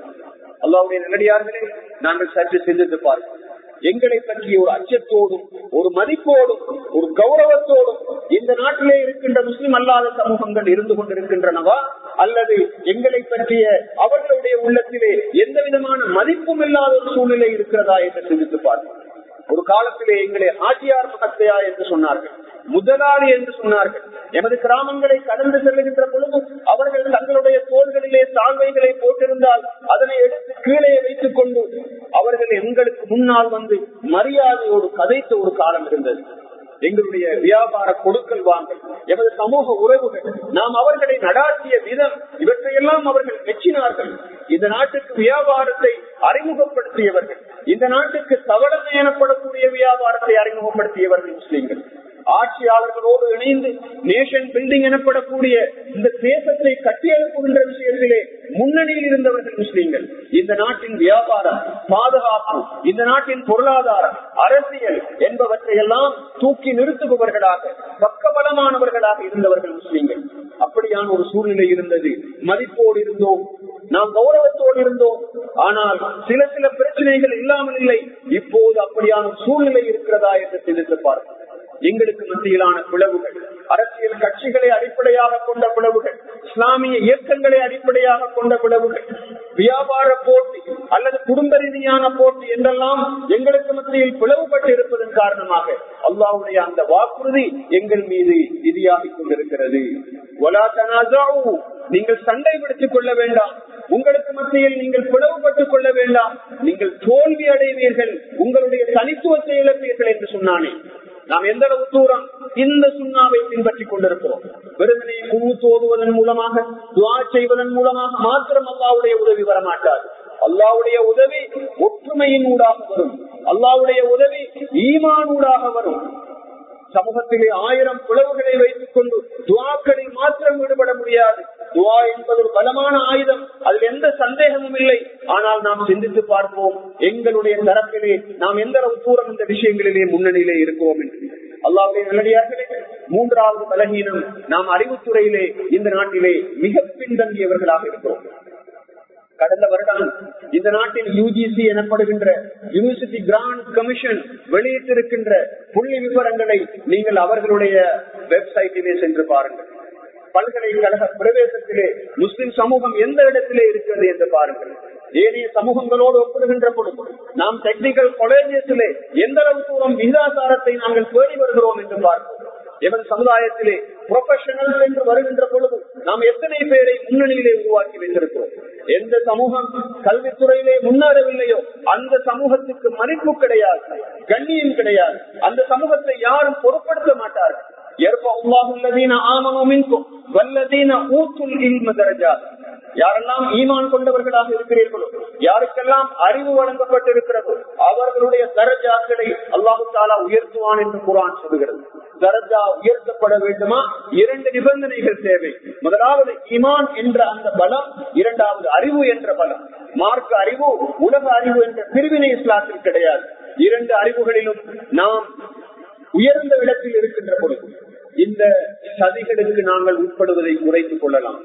அல்லாவுடைய நல்லடியார்களே நாங்கள் சற்று சிந்தித்து பார்ப்போம் எங்களை பற்றிய ஒரு அச்சத்தோடும் ஒரு மதிப்போடும் ஒரு கௌரவத்தோடும் இந்த நாட்டிலே இருக்கின்ற முஸ்லிம் அல்லாத சமூகங்கள் இருந்து கொண்டிருக்கின்றனவா? அல்லது எங்களை பற்றிய அவர்களுடைய உள்ளத்திலே எந்த விதமான மதிப்பும் இல்லாத ஒரு சூழ்நிலை இருக்கிறதா என்று சிந்தித்து பார்க்கிறோம் ஒரு காலத்திலே எங்களை ஆட்சியார் மகத்தையா என்று சொன்னார்கள். முதலாளி என்று சொன்னார்கள். எமது கிராமங்களை கடந்து செல்லுகின்ற பொழுது அவர்கள் தங்களுடைய தோள்களிலே சால்வைகளை போட்டிருந்தால் அதனை எடுத்து கீழே வைத்துக் கொண்டு அவர்கள் எங்களுக்கு முன்னால் வந்து மரியாதையோடு கதைத்த ஒரு காலம் இருந்தது. எங்களுடைய வியாபார கொடுக்கல் வாங்கல் எமது சமூக உறவுகள் நாம் அவர்களை நடாத்திய விதம் இவற்றையெல்லாம் அவர்கள் மெச்சினார்கள். இந்த நாட்டுக்கு வியாபாரத்தை அறிமுகப்படுத்தியவர்கள் இந்த நாட்டுக்கு தவளம் எனப்படக்கூடிய வியாபாரத்தை அறிமுகப்படுத்தியவர்கள் முஸ்லீம்கள். ஆட்சியாளர்களோடு இணைந்து நேஷன் பில்டிங் எனப்படக்கூடிய இந்த தேசத்தை கட்டியெழுப்புகின்ற விஷயத்திலே முன்னணியில் இருந்தவர்கள் முஸ்லீம்கள். இந்த நாட்டின் வியாபாரம் பாதுகாப்பு இந்த நாட்டின் பொருளாதாரம் அரசியல் என்பவற்றை எல்லாம் தூக்கி நிறுத்துபவர்களாக பக்கபலமானவர்களாக இருந்தவர்கள் முஸ்லீம்கள். அப்படியான ஒரு சூழ்நிலை இருந்தது. மதிப்போடு இருந்தோம். நாம் கௌரவத்தோடு இருந்தோம். ஆனால் சில சில பிரச்சனைகள் இல்லாமல் இல்லை. இப்போது அப்படியான சூழ்நிலை இருக்கிறதா என்று சிந்தித்து பார்க்கிறோம் எங்களுக்கு மத்தியிலான பிளவுகள். அரசியல் கட்சிகளை அடிப்படையாக கொண்ட பிளவுகள். இஸ்லாமிய இயக்கங்களை அடிப்படையாக கொண்ட பிளவுகள். வியாபார போட்டி அல்லது குடும்ப ரீதியான போட்டி என்றெல்லாம் எங்களுக்கு மத்தியில் பிளவுபட்டு இருப்பதன் காரணமாக அல்லாவுடைய அந்த வாக்குறுதி எங்கள் மீது நிதியாகிக் கொண்டிருக்கிறது. நீங்கள் சண்டை பிடித்துக் கொள்ள வேண்டாம். உங்களுக்கு மத்தியில் நீங்கள் பிளவுபட்டுக் கொள்ள வேண்டாம். நீங்கள் தோல்வி அடைவீர்கள். உங்களுடைய தனித்துவத்தை இழப்பீர்கள் என்று சொன்னானே. நாம் எந்த அளவு தூரம் இந்த சுண்ணாவை பின்பற்றிக் கொண்டிருக்கிறோம்? விருதனை குழு தோதுவதன் மூலமாக துவா செய்வதன் மூலமாக மாத்திரம் அல்லாவுடைய உதவி வரமாட்டாது. அல்லாவுடைய உதவி ஒற்றுமையின் ஊடாக வரும். அல்லாவுடைய உதவி ஈமான் ஊடாக வரும். சமூகத்திலே ஆயிரம் பிளவுகளை வைத்துக் கொண்டு துவாக்களில் மாத்திரம் ஈடுபட முடியாது. துவா என்பது ஒரு பலமான ஆயுதம். அதில் எந்த சந்தேகமும் இல்லை. ஆனால் நாம் சிந்தித்து பார்ப்போம். எங்களுடைய தரப்பிலே நாம் எந்த தூரம் இந்த விஷயங்களிலே முன்னணியிலே இருக்கோம் என்று. அல்லாவுடைய நல்லடியார்களே மூன்றாவது பலகீனம் நாம் அறிவுத்துறையிலே இந்த நாட்டிலே மிக பின்தங்கியவர்களாக இருக்கிறோம். கடந்த வருடம் இந்த நாட்டின் யூஜிசி எனப்படுகின்ற யூனிவர்சிட்டி கிராண்ட் கமிஷன் வெளியிட்டிருக்கின்ற புள்ளி விவரங்களை நீங்கள் அவர்களுடைய வெப்சைட்டிலே சென்று பாருங்கள். பல்கலைக்கழக பிரவேசத்திலே முஸ்லிம் சமூகம் எந்த இடத்திலே இருக்கிறது என்று பாருங்கள். ஏனைய சமூகங்களோடு ஒப்பிடுகின்ற பொழுது நாம் டெக்னிக்கல் காலேஜஸிலே எந்த அளவு தூரம் விகிதாசாரத்தை நாங்கள் தேடி வருகிறோம் என்று பார்க்கிறோம் எமது சமுதாயத்திலே ப்ரொபஷனல் என்று வருகின்ற பொழுது நாம் எத்தனை பேரை முன்னணியிலே உருவாக்கி வைத்திருக்கிறோம்? எந்த சமூகம் கல்வித்துறையிலே முன்னேறவில்லையோ அந்த சமூகத்துக்கு மதிப்பு கிடையாது கண்ணியம் கிடையாது. அந்த சமூகத்தை யாரும் பொருட்படுத்த மாட்டார்கள். யாரெல்லாம் ஈமான் கொண்டவர்களாக இருக்கிறீர்களோ யாருக்கெல்லாம் அறிவு வழங்கப்பட்டிருக்கிறதோ அவர்களுடைய தரஜாக்களை அல்லாஹு தாலா உயர்த்துவான் என்று குரான் சொல்கிறது தரஜா உயர்த்தப்பட வேண்டுமா? இரண்டு நிபந்தனைகள் தேவை. முதலாவது ஈமான் என்ற அந்த பலம் இரண்டாவது அறிவு என்ற பலம். மார்க்க அறிவு உலக அறிவு என்ற பிரிவினை இஸ்லாத்தில் கிடையாது. இரண்டு அறிவுகளிலும் நாம் உயர்ந்த இடத்தில் இருக்கின்ற பொழுது இந்த சதிகளுக்கு நாங்கள் உட்படுவதை குறைத்துக் கொள்ளலாம்.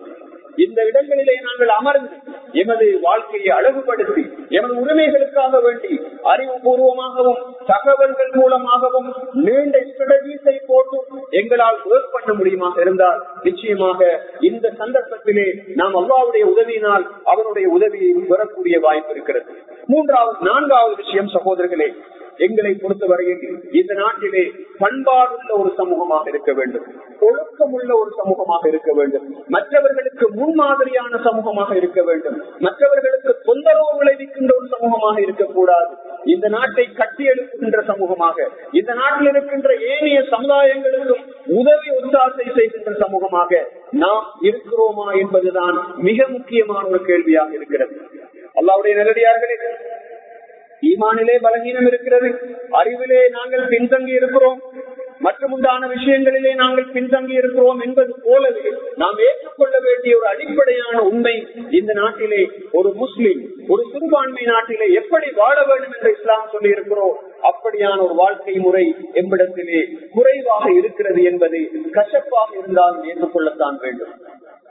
இந்த இடங்களிலே நாங்கள் அமர்ந்து எமது வாழ்க்கையை அழகுபடுத்தி எமது உரிமைகளுக்காக வேண்டி அறிவுபூர்வமாகவும் தகவல்கள் மூலமாகவும் நீண்ட ஸ்ட்ராட்டஜிஸை போட்டு எங்களால் ஒர்க் பண்ண முடியுமா இருந்தால் நிச்சயமாக இந்த சந்தர்ப்பத்திலே நாம் அல்லாவுடைய உதவியினால் அவருடைய உதவியை பெறக்கூடிய வாய்ப்பு இருக்கிறது. மூன்றாவது நான்காவது விஷயம் சகோதரர்களே எங்களை பொறுத்தவரையில் இந்த நாட்டிலே பண்பாடுள்ள ஒரு சமூகமாக இருக்க வேண்டும். ஒழுக்கமுள்ள ஒரு சமூகமாக இருக்க வேண்டும். மற்றவர்களுக்கு முன்மாதிரியான சமூகமாக இருக்க வேண்டும். மற்றவர்களுக்கு தொந்தரவு விளைவிக்கின்ற ஒரு சமூகமாக இருக்கக்கூடாது. இந்த நாட்டை கட்டி எழுப்புகின்ற சமூகமாக இந்த நாட்டில் இருக்கின்ற ஏனைய சமுதாயங்களுக்கும் உதவி ஒத்தாசை செய்கின்ற சமூகமாக நாம் இருக்கிறோமா என்பதுதான் மிக முக்கியமான ஒரு கேள்வியாக இருக்கிறது. அல்லாவுடைய நிலடியார்களே ஈமானிலே பலகீனம் இருக்கிறது. அறிவிலே நாங்கள் பின்தங்கி இருக்கிறோம். மற்றும் உண்டான விஷயங்களிலே நாங்கள் பின்தங்கி இருக்கிறோம் என்பது போலவே நாம் ஏற்றுக்கொள்ள வேண்டிய ஒரு அடிப்படையான உண்மை இந்த நாட்டிலே ஒரு முஸ்லிம் ஒரு சிறுபான்மை நாட்டிலே எப்படி வாழ வேண்டும் என்று இஸ்லாம் சொல்லி இருக்கிறோம் அப்படியான ஒரு வாழ்க்கை முறை எம்மிடத்திலே குறைவாக இருக்கிறது என்பது கசப்பாக இருந்தாலும் ஏற்றுக்கொள்ளத்தான் வேண்டும்.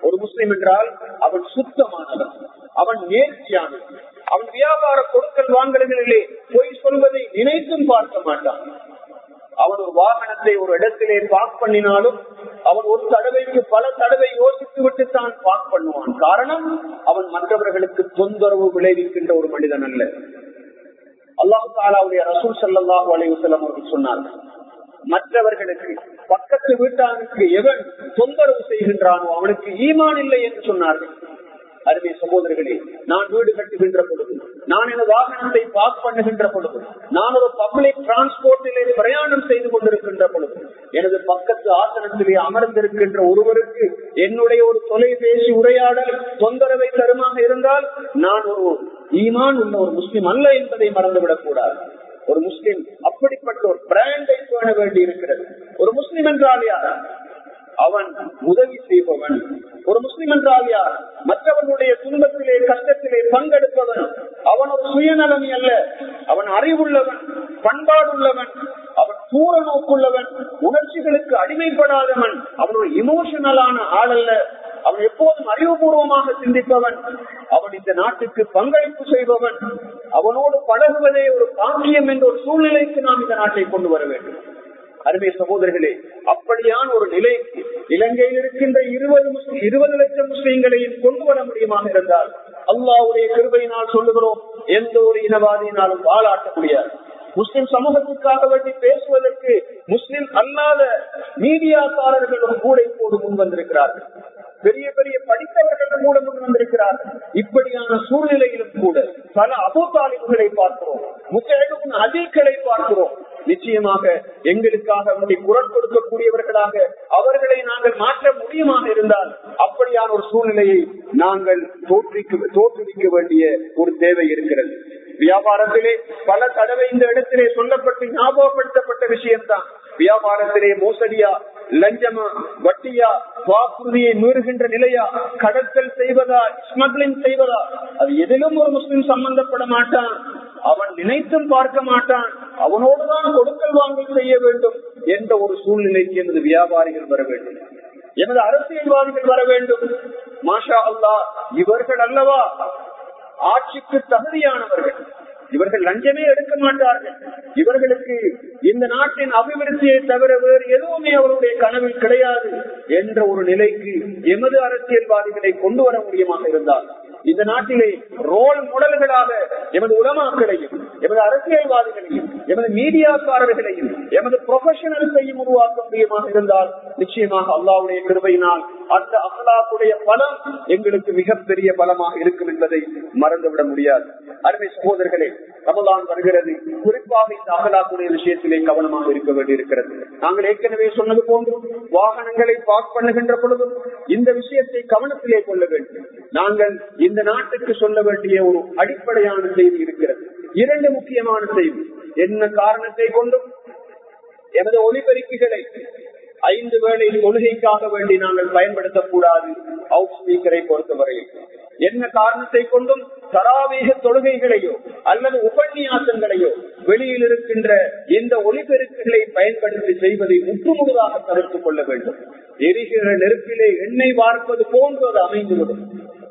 ஒரு முஸ்லிம் என்றால் அவன் சுத்தமானவன் அவன் நேர்த்தியானவன். அவன் வியாபார கொடுக்கல் வாங்கல்களிலே பொய் சொல்வதை நினைத்தும் பார்க்க மாட்டான். அவன் ஒரு வாகனத்தை ஒரு இடத்திலே பார்க் பண்ணினாலும் அவன் ஒரு தடவைக்கு பல தடவை யோசித்து விட்டு தான் பார்க் பண்ணுவான். காரணம் அவன் மற்றவர்களுக்கு தொந்தரவு விளைவிக்கின்ற ஒரு மனிதன் அல்ல. அல்லாஹு தாலாவுடைய ரசூல் சல்லாஹூ அலைவசலம் அவர்கள் சொன்னார்கள் மற்றவர்களுக்கு பக்கத்து வீட்டாருக்கு எவன் தொந்தரவு செய்கின்றானோ அவனுக்கு ஈமான் இல்லை என்று சொன்னார்கள். அருமை சகோதரர்களே நான் வீடு கட்டுகின்ற பொழுது நான் எனது வாகனத்தை பாஸ் பண்ணுகின்ற பொழுது நான் ஒரு பப்ளிக் டிரான்ஸ்போர்ட்டிலே பிரயாணம் செய்து கொண்டிருக்கின்ற பொழுது எனது பக்கத்து ஆசனத்திலே அமர்ந்திருக்கின்ற ஒருவருக்கு என்னுடைய ஒரு தொலைபேசி உரையாடல் தொந்தரவை தருமாக இருந்தால் நான் ஒரு ஈமான் உள்ள ஒரு முஸ்லிம் அல்ல என்பதை மறந்துவிடக் கூடாது ஒரு முஸ்லிம் அப்படிப்பட்ட ஒரு பிராண்டை பேண வேண்டி இருக்கிறது ஒரு முஸ்லிம் என்றால் யாரா? அவன் உதவி செய்பவன். ஒரு முஸ்லிம் என்றால் யார் மற்றவனுடைய துன்பத்திலே கஷ்டத்திலே பங்கெடுப்பவன். அவன் ஒரு சுயநலமி அல்ல. அவன் அறிவுள்ளவன் பண்பாடுள்ளவன் அவன் தூர நோக்குள்ளவன் உணர்ச்சிகளுக்கு அடிமைப்படாதவன். அவன் ஒரு இமோஷனலான ஆள் அல்ல. அவன் எப்போதும் அறிவுபூர்வமாக சிந்திப்பவன். அவன் இந்த நாட்டுக்கு பங்களிப்பு செய்பவன். அவனோடு பழகுவதே ஒரு பாக்கியம் என்ற ஒரு சூழ்நிலைக்கு நாம் இந்த நாட்டை கொண்டு வர வேண்டும். அருமை சகோதரர்களே அப்படியான ஒரு நிலைக்கு இலங்கையில் இருக்கின்ற இருபது முஸ்லிம் இருபது லட்சம் முஸ்லீம்களையும் கொண்டு வர முடியுமாக இருந்தால் அல்லாவுடைய கிருபையினால் சொல்லுகிறோம் எந்த ஒரு இனவாதியினாலும் வாழாட்ட முடியாது முஸ்லிம் சமூகத்துக்காக வேண்டி பேசுவதற்கு முஸ்லிம் அல்லாத மீடியாக்காரர்களும் கூட இப்போது முன் வந்திருக்கிறார்கள். பெரிய பெரிய படித்தவர்கள் கூட முன் வந்திருக்கிறார்கள். இப்படியான சூழ்நிலையிலும் கூட பல அபோதாலிகளை பார்க்கிறோம். முக்கிய அதிகளை பார்க்கிறோம். நிச்சயமாக எங்களுக்காக வேண்டி குரல் கொடுக்கக்கூடியவர்களாக அவர்களை நாங்கள் மாற்ற முடியுமாக இருந்தால் அப்படியான ஒரு சூழ்நிலையை நாங்கள் தோற்றுவிக்க தோற்றுவிக்க வேண்டிய ஒரு தேவை இருக்கிறது. வியாபாரத்திலே பல தடவை இந்த இடத்திலே சொல்லப்பட்டு ஞாபகப்படுத்தப்பட்ட விஷயம்தான். வியாபாரத்திலே மோசடியா லஞ்சமா வட்டியா வாக்குறுதியை மீறுகின்ற நிலையா கடத்தல் செய்வதா ஸ்மக்லிங் செய்வதா அது எதிலும் ஒரு முஸ்லிம் சம்பந்தப்பட மாட்டான். அவன் நினைத்தும் பார்க்க மாட்டான். அவனோடுதான் கொடுக்கல் வாங்கல் செய்ய வேண்டும் என்ற ஒரு சூழ்நிலைக்கு எனது வியாபாரிகள் வர வேண்டும். எனது அரசியல்வாதிகள் வர வேண்டும். மாஷா அல்லா இவர்கள் அல்லவா? ஆட்சிக்கு தகுதியானவர்கள். இவர்கள் லஞ்சமே எடுக்க மாட்டார்கள். இவர்களுக்கு இந்த நாட்டின் அபிவிருத்தியை தவிர வேறு எதுவுமே அவருடைய கனவில் கிடையாது என்ற ஒரு நிலைக்கு எமது அரசியல்வாதிகளை கொண்டு வர முடியுமாக இருந்தால் இந்த நாட்டிலே ரோல் மாடல்களாக எமது உடமாக்களையும் எமது அரசியல்வாதிகளையும் எமது மீடியாக்காரர்களையும் எமது ப்ரொபஷனல்ஸையும் உருவாக்க முடியுமாக இருந்தால் நிச்சயமாக அல்லாவுடைய கிருபையினால் அந்த அகலாக்குடைய பலம் எங்களுக்கு மிகப்பெரிய பலமாக இருக்கும் என்பதை மறந்துவிட முடியாது. அருமை சகோதரர்களே ரமலான் வருகிறது. குறிப்பாக இந்த அகலாக்குடைய விஷயத்திலே கவனமாக இருக்க வேண்டியிருக்கிறது. நாங்கள் ஏற்கனவே சொன்னது போன்று வாகனங்களை பார்க் பண்ணுகின்ற பொழுதும் இந்த விஷயத்தை கவனத்திலே கொள்ள வேண்டும். நாங்கள் இந்த நாட்டுக்கு சொல்ல வேண்டிய ஒரு அடிப்படையான செய்தி இருக்கிறது. இரண்டு முக்கியமான செய்தி. என்ன காரணத்தை கொண்டும்? எனது ஒலிபெருக்கிகளை ஐந்து வேளை தொழுகைக்காக வேண்டி நாங்கள் பயன்படுத்தக்கூடாது. அவுட் ஸ்பீக்கரை பொறுத்தவரையில் என்ன காரணத்தை கொண்டும்? தராவேக தொழுகைகளையோ அல்லது உபன்யாசங்களையோ வெளியில் இருக்கின்ற இந்த ஒளிபெருக்குகளை பயன்படுத்தி செய்வதை முற்றுமுழுதாக தவிர்த்துக் கொள்ள வேண்டும். எரிகிற நெருப்பிலே எண்ணெய் வார்ப்பது போன்றது அமைந்துவிடும்.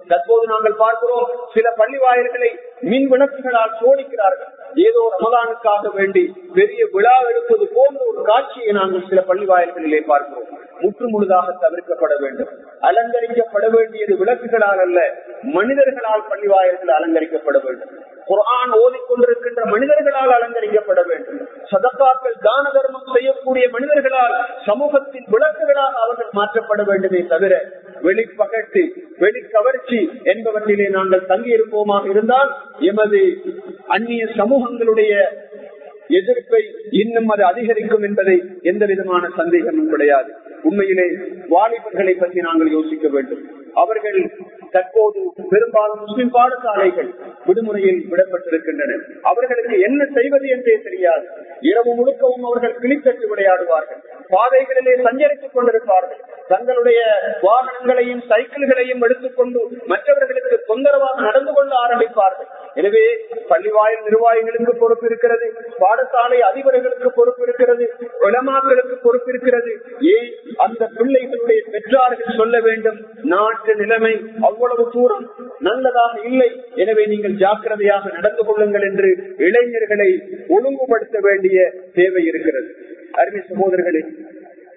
தற்போது நாங்கள் பார்க்கிறோம் சில பள்ளி வாயில்களை மின் விளக்குகளால் சோடிக்கிறார்கள் ஏதோ ரமதானுக்காக வேண்டி பெரிய விழா எடுப்பது போன்ற ஒரு காட்சியை நாங்கள் சில பள்ளி வாயில்களிலே பார்க்கிறோம். முற்று முழுதாக தவிர்க்கப்பட வேண்டும். அலங்கரிக்கப்பட வேண்டியது விளக்குகளால் அல்ல மனிதர்களால் பள்ளி வாயில்கள் அலங்கரிக்கப்பட வேண்டும். குரான் ஓதிக்கொண்டிருக்கின்ற மனிதர்களால் அலங்கரிக்கப்பட வேண்டும். சதக்காக்கள் தான தர்மம் செய்யக்கூடிய மனிதர்களால் சமூகத்தின் விளக்குகளாக அவர்கள் மாற்றப்பட வேண்டுமே தவிர வெளிப்பகட்டு வெளிக்கவர்ச்சி என்பவற்றிலே நாங்கள் தங்கியிருப்போமாக இருந்தால் எமது அந்நிய சமூகங்களுடைய எதிர்ப்பை இன்னும் அது அதிகரிக்கும் என்பதை எந்த விதமான சந்தேகமும் கிடையாது. உண்மையிலே வாலிபர்களை பற்றி நாங்கள் யோசிக்க வேண்டும். அவர்கள் தற்போது பெரும்பாலும் முஸ்லிம் பாடசாலைகள் விடுமுறையில் விடப்பட்டிருக்கின்றன. அவர்களுக்கு என்ன செய்வது என்றே தெரியாது. இரவு முழுக்கவும் அவர்கள் கிளித்தட்டு விளையாடுவார்கள். பாதைகளிலே சஞ்சரித்துக் கொண்டிருப்பார்கள். தங்களுடைய வாகனங்களையும் சைக்கிள்களையும் எடுத்துக்கொண்டு மற்றவர்களுக்கு தொந்தரவாக நடந்து கொள்ள ஆரம்பிப்பார்கள். எனவே பள்ளிவாயில் நிர்வாகிகளுக்கு பொறுப்பு இருக்கிறது பாடசாலை அதிபர்களுக்கு பொறுப்பு இருக்கிறது உலமாக்களுக்கு பொறுப்பு இருக்கிறது. ஏன் அந்த பிள்ளைகளுடைய பெற்றார்கள் சொல்ல வேண்டும்? நாட்டு நிலைமை அவ்வளவு தூரம் நல்லதாக இல்லை. எனவே நீங்கள் ஜாக்கிரதையாக நடந்து கொள்ளுங்கள் என்று இளைஞர்களை ஒழுங்குபடுத்த வேண்டிய தேவை இருக்கிறது. அருமை சகோதரர்களே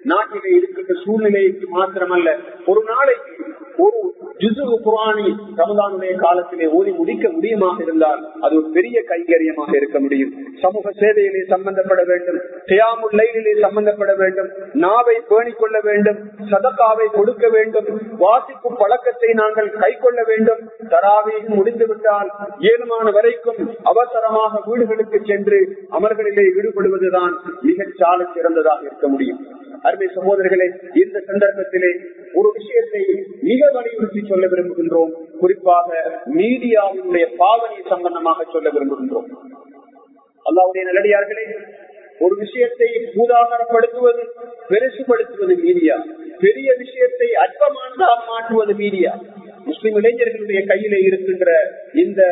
நாட்டிலே இருக்கின்ற சூழ்நிலைக்கு மாத்திரமல்ல ஒரு நாளைக்கு ஒரு ஜிசு குரானி ரமதானுடைய காலத்திலே ஓதி முடிக்க முடியுமாக இருந்தால் அது ஒரு பெரிய கைங்கரியமாக இருக்க முடியும். சமூக சேவையிலே சம்பந்தப்பட வேண்டும் தியாமுல் லைலிலே சம்பந்தப்பட வேண்டும் நாவை பேணிக் கொள்ள வேண்டும் சதக்காவை கொடுக்க வேண்டும் வாசிக்கும் பழக்கத்தை நாங்கள் கை கொள்ள வேண்டும். தராவையும் முடிந்துவிட்டால் ஏழுமான வரைக்கும் அவசரமாக வீடுகளுக்கு சென்று அமர்களிலே ஈடுபடுவதுதான் மிகச் சால சிறந்ததாக இருக்க முடியும். அருமை சகோதரர்களே இந்த சந்தர்ப்பத்திலே ஒரு விஷயத்தை மிக வலியுறுத்தி சொல்ல விரும்புகின்றோம். குறிப்பாக மீடியாவினுடைய பாவனை சம்பந்தமாக சொல்ல விரும்புகின்றோம். அல்லாவுடைய நல்லடியார்களே ஒரு விஷயத்தை பூதாகரப்படுத்துவது பெருசுபடுத்துவது மீடியா. பெரிய விஷயத்தை அற்பமானதாக மாற்றுவது மீடியா. முஸ்லிம் இளைஞர்களுடைய கையில இருக்கின்ற இந்த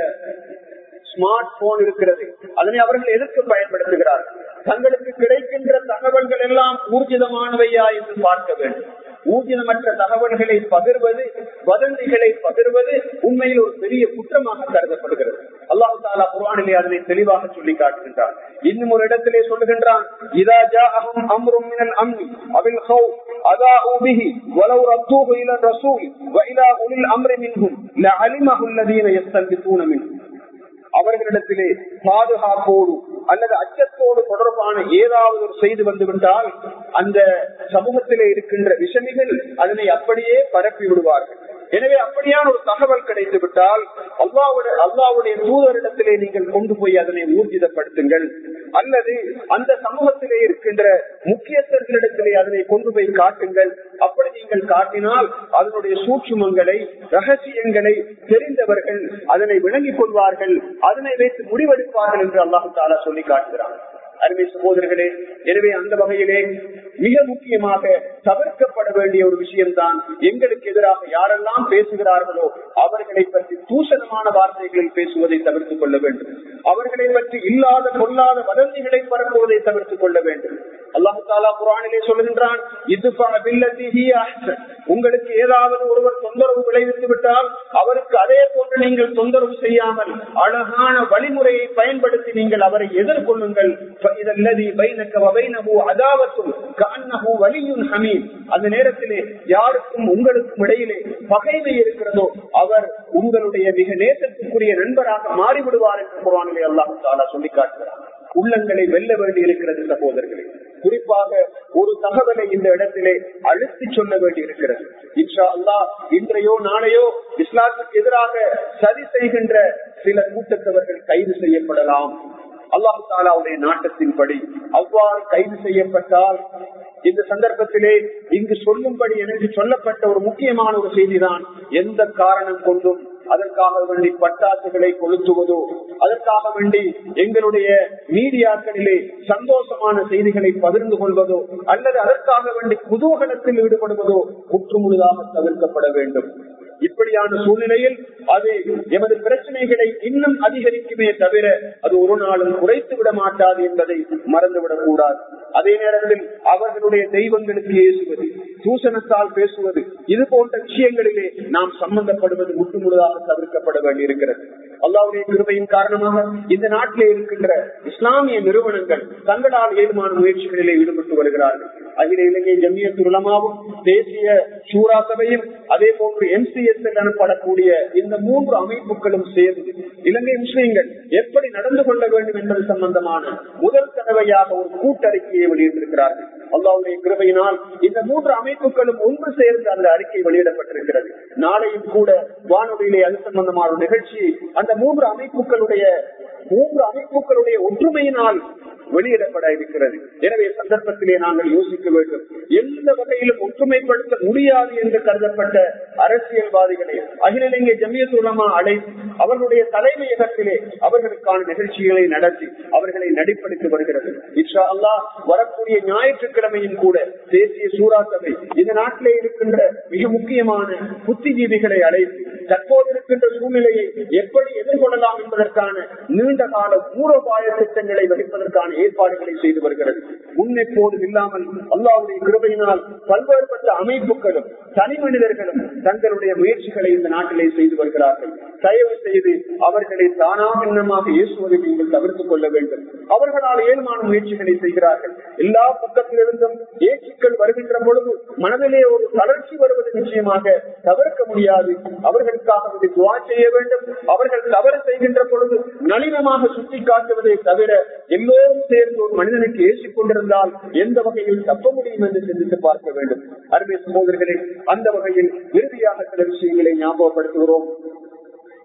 ஸ்மார்ட் போன் இருக்கிறது. அதனை அவர்கள் எதற்கு பயன்படுத்துகிறார்கள்? தங்களுக்கு கிடைக்கின்ற தகவல்கள் எல்லாம் ஊர்ஜிதமானவையா என்று பார்க்க வேண்டும். ஊர்ஜிதமற்ற தகவல்களை பகிர்வது வதந்திகளை பகிர்வது உண்மையில் ஒரு பெரிய குற்றமாக கருதப்படுகிறது. அல்லாஹு தாலா குரானிலே அதனை தெளிவாக சொல்லி காட்டுகின்றார் இன்னும் ஒரு இடத்திலே சொல்லுகின்றான் இதா அபில் உலில் அம்ரி அவர்களிடத்திலே பாதுகாப்போடு அல்லது அச்சத்தோடு தொடர்பான ஏதாவது ஒரு செய்து வந்துவிட்டால் அந்த சமூகத்திலே இருக்கின்ற விஷமிகள் அதனை அப்படியே பரப்பி விடுவார்கள் எனவே அப்படியான ஒரு தகவல் கிடைத்து விட்டால் அல்லாவுடைய அல்லாவுடைய தூதரிடத்திலே நீங்கள் கொண்டு போய் அதனை ஊர்ஜிதப்படுத்துங்கள். அல்லது அந்த சமூகத்திலே இருக்கின்ற முக்கியஸ்தர்களிடத்திலே அதனை கொண்டு போய் காட்டுங்கள். அப்படி நீங்கள் காட்டினால் அதனுடைய சூட்சுமங்களை ரகசியங்களை தெரிந்தவர்கள் அதனை விளங்கிக் கொள்வார்கள். அதனை வைத்து முடிவெடுப்பார்கள் என்று அல்லாஹு தாலா சொல்லி காட்டுகிறான். அருமை சகோதரர்களே எனவே அந்த வகையிலே மிக முக்கியமாக தவிர்க்கப்பட வேண்டிய ஒரு விஷயம்தான் எங்களுக்கு எதிராக யாரெல்லாம் பேசுகிறார்களோ அவர்களை பற்றி தூஷணமான வார்த்தைகளில் பேசுவதை தவிர்த்துக் கொள்ள வேண்டும். அவர்களை பற்றி இல்லாத கொள்ளாத வதந்திகளை பரப்புவதை தவிர்த்துக் கொள்ள வேண்டும். அல்லாஹு குரானிலே சொல்லுகின்றான் உங்களுக்கு ஏதாவது ஒருவர் தொந்தரவு விளைவித்து விட்டால் அவருக்கு அதே போன்று நீங்கள் தொந்தரவு செய்யாமல் அழகான வழிமுறையை பயன்படுத்தி நீங்கள் அவரை எதிர்கொள்ளுங்கள். அந்த நேரத்திலே யாருக்கும் உங்களுக்கும் இடையிலே பகைமை இருக்கிறதோ அவர் உங்களுடைய மிக நேசத்துக்குரிய நண்பராக மாறிவிடுவார் என்று குரானிலே அல்லாஹு சொல்லி காட்டுகிறார் உள்ளங்களை வெல்ல வேண்டி இருக்கிறது சகோதரர்களே. குறிப்பாக ஒரு தகவலை இந்த இடத்திலே அழுத்தி சொல்ல வேண்டி இருக்கிறது இன்ஷா அல்லா இன்றையோ நாளையோ இஸ்லாத்துக்கு எதிராக சதி செய்கின்ற சில கூட்டத்தவர்கள் கைது செய்யப்படலாம். அல்லாஹு தாலாவுடைய நாட்டத்தின்படி அவ்வாறு கைது செய்யப்பட்டால் இந்த சந்தர்ப்பத்திலே இங்கு சொல்லும்படி எனக்கு சொல்லப்பட்ட ஒரு முக்கியமான ஒரு செய்திதான் எந்த காரணம் கொண்டும் அதற்காக வேண்டி பட்டாசுகளை கொளுத்துவதோ அதற்காக வேண்டி எங்களுடைய மீடியாக்களிலே சந்தோஷமான செய்திகளை பகிர்ந்து கொள்வதோ அல்லது அதற்காக வேண்டி குதூகலத்தில் ஈடுபடுவதோ முற்றுமுழுதாக தவிர்க்கப்பட வேண்டும். இப்படியான சூழ்நிலையில் அது எமது பிரச்சனைகளை இன்னும் அதிகரிக்குமே தவிர அது ஒரு நாளும் குறைத்து விட மாட்டாது என்பதை மறந்துவிடக் கூடாது. அதே நேரத்தில் அவர்களுடைய தெய்வங்களுக்கு ஏசுவது தூசணத்தால் பேசுவது இது போன்ற விஷயங்களிலே நாம் சம்பந்தப்படுவது முற்றுமுழுதாக தவிர்க்கப்பட வேண்டியிருக்கிறது. அல்லாவுடைய கிருபையின் காரணமாக இந்த நாட்டிலே இருக்கின்ற இஸ்லாமிய நிறுவனங்கள் தங்களால் ஏதுமான முயற்சிகளிலே ஈடுபட்டு வருகிறார்கள். அகில இலங்கை ஜம்மிய துருளமாவும் தேசிய சூரா சபையும் அதே போன்று எம்சிஎஸ் எனப்படக்கூடிய இந்த மூன்று அமைப்புகளும் சேர்ந்து இலங்கை முஸ்லீம்கள் எப்படி நடந்து கொள்ள வேண்டும் என்பது சம்பந்தமான முதல் தடவையாக ஒரு கூட்டறிக்கையை வெளியிட்டிருக்கிறார்கள். அல்லாவுடைய கிருபையினால் இந்த மூன்று அமைப்புகளும் ஒன்று சேர்ந்து அந்த அறிக்கை வெளியிடப்பட்டிருக்கிறது. நாளையும் கூட வானொலியிலே அது சம்பந்தமான நிகழ்ச்சி அந்த அந்த மூன்று அமைப்புகளுடைய மூன்று அமைப்புகளுடைய ஒற்றுமையினால் வெளியிடப்பட இருக்கிறது. எனவே சந்தர்ப்பத்திலே நாங்கள் யோசிக்க வேண்டும். எந்த வகையிலும் ஒற்றுமைப்படுத்த முடியாது என்று கருதப்பட்ட அரசியல்வாதிகளை அகில இலங்கை ஜமியத் உலமா அழைத்து அவர்களுடைய தலைமையகத்திலே அவர்களுக்கான நிகழ்ச்சிகளை நடத்தி அவர்களை நடிப்படுத்தி வருகிறது. இஷா அல்லா வரக்கூடிய ஞாயிற்றுக்கிழமையும் கூட தேசிய சூரா சபை இந்த நாட்டிலே இருக்கின்ற மிக முக்கியமான புத்திஜீவிகளை அழைத்து தற்போது இருக்கின்ற சூழ்நிலையை எப்படி எதிர்கொள்ளலாம் என்பதற்கான நீண்ட கால மூலோபாய திட்டங்களை வகிப்பதற்கான ஏற்பாடுகளை செய்து வருகிறது. முன்னெப்போதும் இல்லாமல் அல்லாவுடைய கிருபையினால் பல்வேறுபட்ட அமைப்புகளும் தனி மனிதர்களும் தங்களுடைய முயற்சிகளை இந்த நாட்டிலே செய்து வருகிறார்கள். தயவு செய்து அவர்களை தானாக இயேசுவதை நீங்கள் தவிர்த்துக் கொள்ள வேண்டும். அவர்களால் ஏழுமான முயற்சிகளை செய்கிறார்கள். எல்லா பக்கத்திலிருந்தும் ஏற்றுக்கள் வருகின்ற பொழுது மனதிலே ஒரு தளர்ச்சி வருவது நிச்சயமாக தவிர்க்க முடியாது. அவர்களுக்காக துவா செய்ய வேண்டும். அவர்கள் தவறு செய்கின்ற பொழுது நளினமாக சுட்டி காட்டுவதை தவிர எல்லோரும் சேர்ந்து ஒரு மனிதனுக்கு ஏசிக் கொண்டிருந்தால் எந்த வகையில் தப்ப முடியும் என்று சிந்தித்து பார்க்க வேண்டும். அருமை சகோதரர்களே அந்த வகையில் இறுதியாக சில விஷயங்களை ஞாபகப்படுத்துகிறோம்.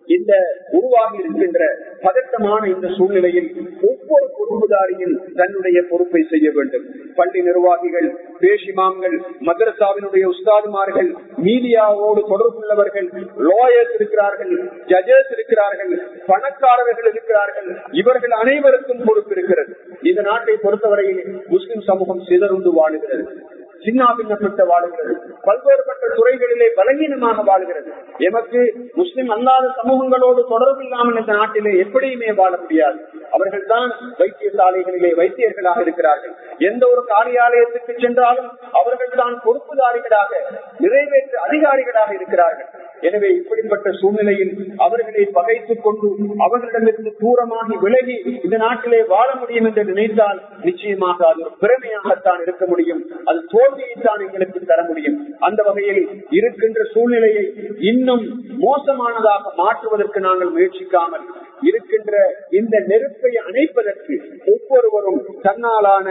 இந்த உருவாகி இருக்கின்ற பதட்டமான இந்த சூழ்நிலையில் ஒவ்வொரு பொறுப்புதாரியும் தன்னுடைய பொறுப்பை செய்ய வேண்டும். பள்ளி நிர்வாகிகள் பேஷிமாம்கள் மதரசாவினுடைய உஸ்தாதுமார்கள் மீடியாவோடு தொடர்புள்ளவர்கள் லாயர்ஸ் இருக்கிறார்கள் ஜட்ஜஸ் இருக்கிறார்கள் பணக்காரர்கள் இருக்கிறார்கள் இவர்கள் அனைவருக்கும் பொறுப்பு இருக்கிறது. இந்த நாட்டை பொறுத்தவரையில் முஸ்லிம் சமூகம் சிதறுண்டு வாழுகிறது. சின்னாபின்னப்பட்ட வாழுகிறது. பல்வேறுபட்ட துறைகளிலே பலகீனமாக வாழ்கிறது. எமக்கு முஸ்லிம் அல்லாத சமூகங்களோடு தொடர்பு இல்லாமல் இந்த நாட்டிலே எப்படியுமே வாழ முடியாது. அவர்கள் தான் வைத்தியசாலைகளிலே வைத்தியர்களாக இருக்கிறார்கள். எந்த ஒரு காரியாலயத்துக்கு சென்றாலும் அவர்கள் தான் பொறுப்புதாரிகளாக நிறைவேற்று அதிகாரிகளாக இருக்கிறார்கள். எனவே இப்படிப்பட்ட சூழ்நிலையில் அவர்களை பகைத்துக் கொண்டு அவர்களிடமிருந்து தூரமாகி விலகி இந்த நாட்டிலே வாழ முடியும் என்று நினைத்தால் நிச்சயமாக அது ஒரு பெருமையாகத்தான் இருக்க முடியும். அது தோல் வசதியைத்தான் எங்களுக்கு தர முடியும். அந்த வகையில் இருக்கின்ற சூழ்நிலையை இன்னும் மோசமானதாக மாற்றுவதற்கு நாங்கள் முயற்சிக்காமல் இருக்கின்ற இந்த நெருப்பை அணைப்பதற்கு ஒவ்வொருவரும் தன்னாலான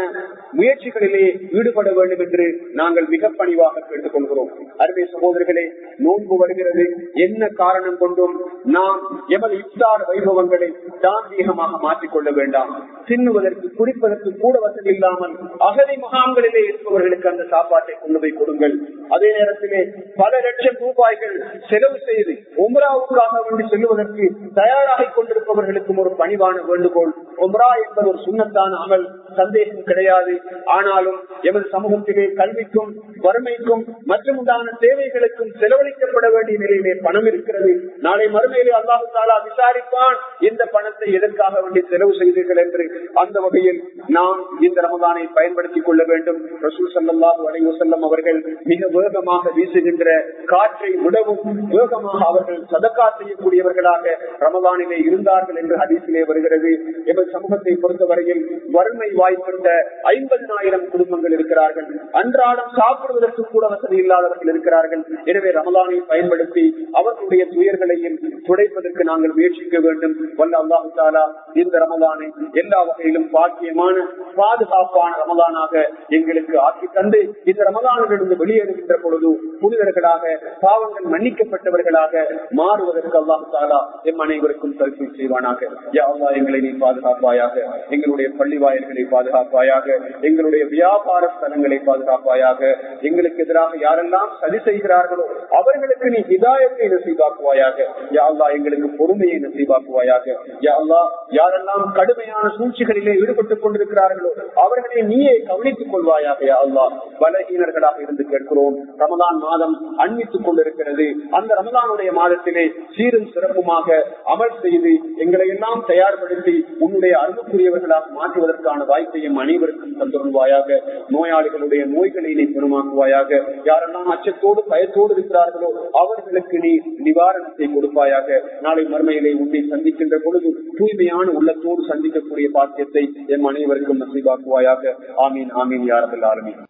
முயற்சிகளிலே ஈடுபட வேண்டும் என்று நாங்கள் மிக பணிவாக கேட்டுக் கொள்கிறோம் அருமை சகோதரர்களே நோன்பு வருகிறது. என்ன காரணம் கொண்டும் நாம் எமது இப்தார் வைபவங்களை தாந்தீகமாக மாற்றிக்கொள்ள வேண்டாம். தின்னுவதற்கு குடிப்பதற்கு கூட வசதி இல்லாமல் அகதி முகாம்களிலே இருப்பவர்களுக்கு அந்த சாப்பாட்டை கொண்டு போய் கொடுங்கள். அதே நேரத்திலே பல லட்சம் ரூபாய்கள் செலவு செய்து உம்ராவுக்காக வேண்டி செல்வதற்கு தயாராக கொண்டு காத்திருப்பவர்களுக்கும் ஒரு பணிவான வேண்டுகோள். ஒம்ரா என்பது ஒரு சுண்ணத்தான அமல் சந்தேகம் கிடையாது. ஆனாலும் எமது சமூகத்திலே கல்விக்கும் வறுமைக்கும் மற்றும் உண்டான தேவைகளுக்கும் செலவழிக்கப்பட வேண்டிய நிலையிலே பணம் இருக்கிறது. நாளை மறுமையிலே அல்லாஹு தாலா விசாரிப்பான் இந்த பணத்தை எதற்காக வேண்டி செலவு செய்தீர்கள் என்று. அந்த வகையில் நாம் இந்த ரமதானை பயன்படுத்திக் கொள்ள வேண்டும். ரசூல் சல்லாஹு அலைவசல்லம் அவர்கள் மிக வேகமாக வீசுகின்ற காற்றை விடவும் வேகமாக அவர்கள் சதக்கா செய்யக்கூடியவர்களாக ரமதானிலே இருந்து இருந்தார்கள் என்று ஹதீசிலே வருகிறது. எமது சமூகத்தை பொறுத்தவரையில் வறுமை வாய்ப்பட்ட ஐம்பதினாயிரம் குடும்பங்கள் இருக்கிறார்கள். அன்றாடம் சாப்பிடுவதற்கு கூட வசதி இல்லாதவர்கள் இருக்கிறார்கள். எனவே ரமலானை பயன்படுத்தி அவர்களுடைய துயர்களையும் துடைப்பதற்கு நாங்கள் முயற்சிக்க வேண்டும். வல்ல அல்லாஹு தாலா இந்த ரமலானை எல்லா வகையிலும் பாக்கியமான பாதுகாப்பான ரமலானாக எங்களுக்கு ஆக்கி தந்து இந்த ரமலானிலிருந்து வெளியேறுகின்ற பொழுது புனிதர்களாக பாவங்கள் மன்னிக்கப்பட்டவர்களாக மாறுவதற்கு அல்லாஹு தாலா எம் அனைவருக்கும் செய்வானாக. யாவா எங்களை நீ பாதுகாப்பாயாக எங்களுடைய பள்ளி வாயல்களை பாதுகாப்பாயாக எங்களுடைய வியாபார ஸ்தலங்களை பாதுகாப்பாயாக எங்களுக்கு எதிராக யாரெல்லாம் சதி செய்கிறார்களோ அவர்களுக்கு நீ இதாயத்தை நசீபாக்குவாயாக. யாவா எங்களுக்கு பொறுமையை நசீபாக்குவாயாக. யாவா யாரெல்லாம் கடுமையான சூழ்ச்சிகளிலே ஈடுபட்டுக் கொண்டிருக்கிறார்களோ அவர்களை நீயே கவனித்துக் கொள்வாயாக யா அல்லா பலகீனர்களாக இருந்து கேட்கிறோம். ரமதான் மாதம் அன்பித்துக் கொண்டிருக்கிறது. அந்த ரமதானுடைய மாதத்திலே சீரும் சிறப்புமாக அமல் செய்து எங்களை எல்லாம் தயார்படுத்தி உன்னுடைய அருமைக்குரியவர்களாக மாற்றுவதற்கான வாய்ப்பையும் அனைவருக்கும் தந்துருவாயாக நோயாளிகளுடைய நோய்களை நீ குணமாக்குவாயாக. யாரெல்லாம் அச்சத்தோடு பயத்தோடு இருக்கிறார்களோ அவர்களுக்கு நீ நிவாரணத்தை கொடுப்பாயாக. நாளை மறுமையிலே உன்னை சந்திக்கின்ற பொழுது தூய்மையான உள்ளத்தோடு சந்திக்கக்கூடிய பாக்கியத்தை எம் அனைவருக்கும் நசிவாக்குவாயாக ஆமீன் ஆமீன் யாரதில் ஆலமீன்.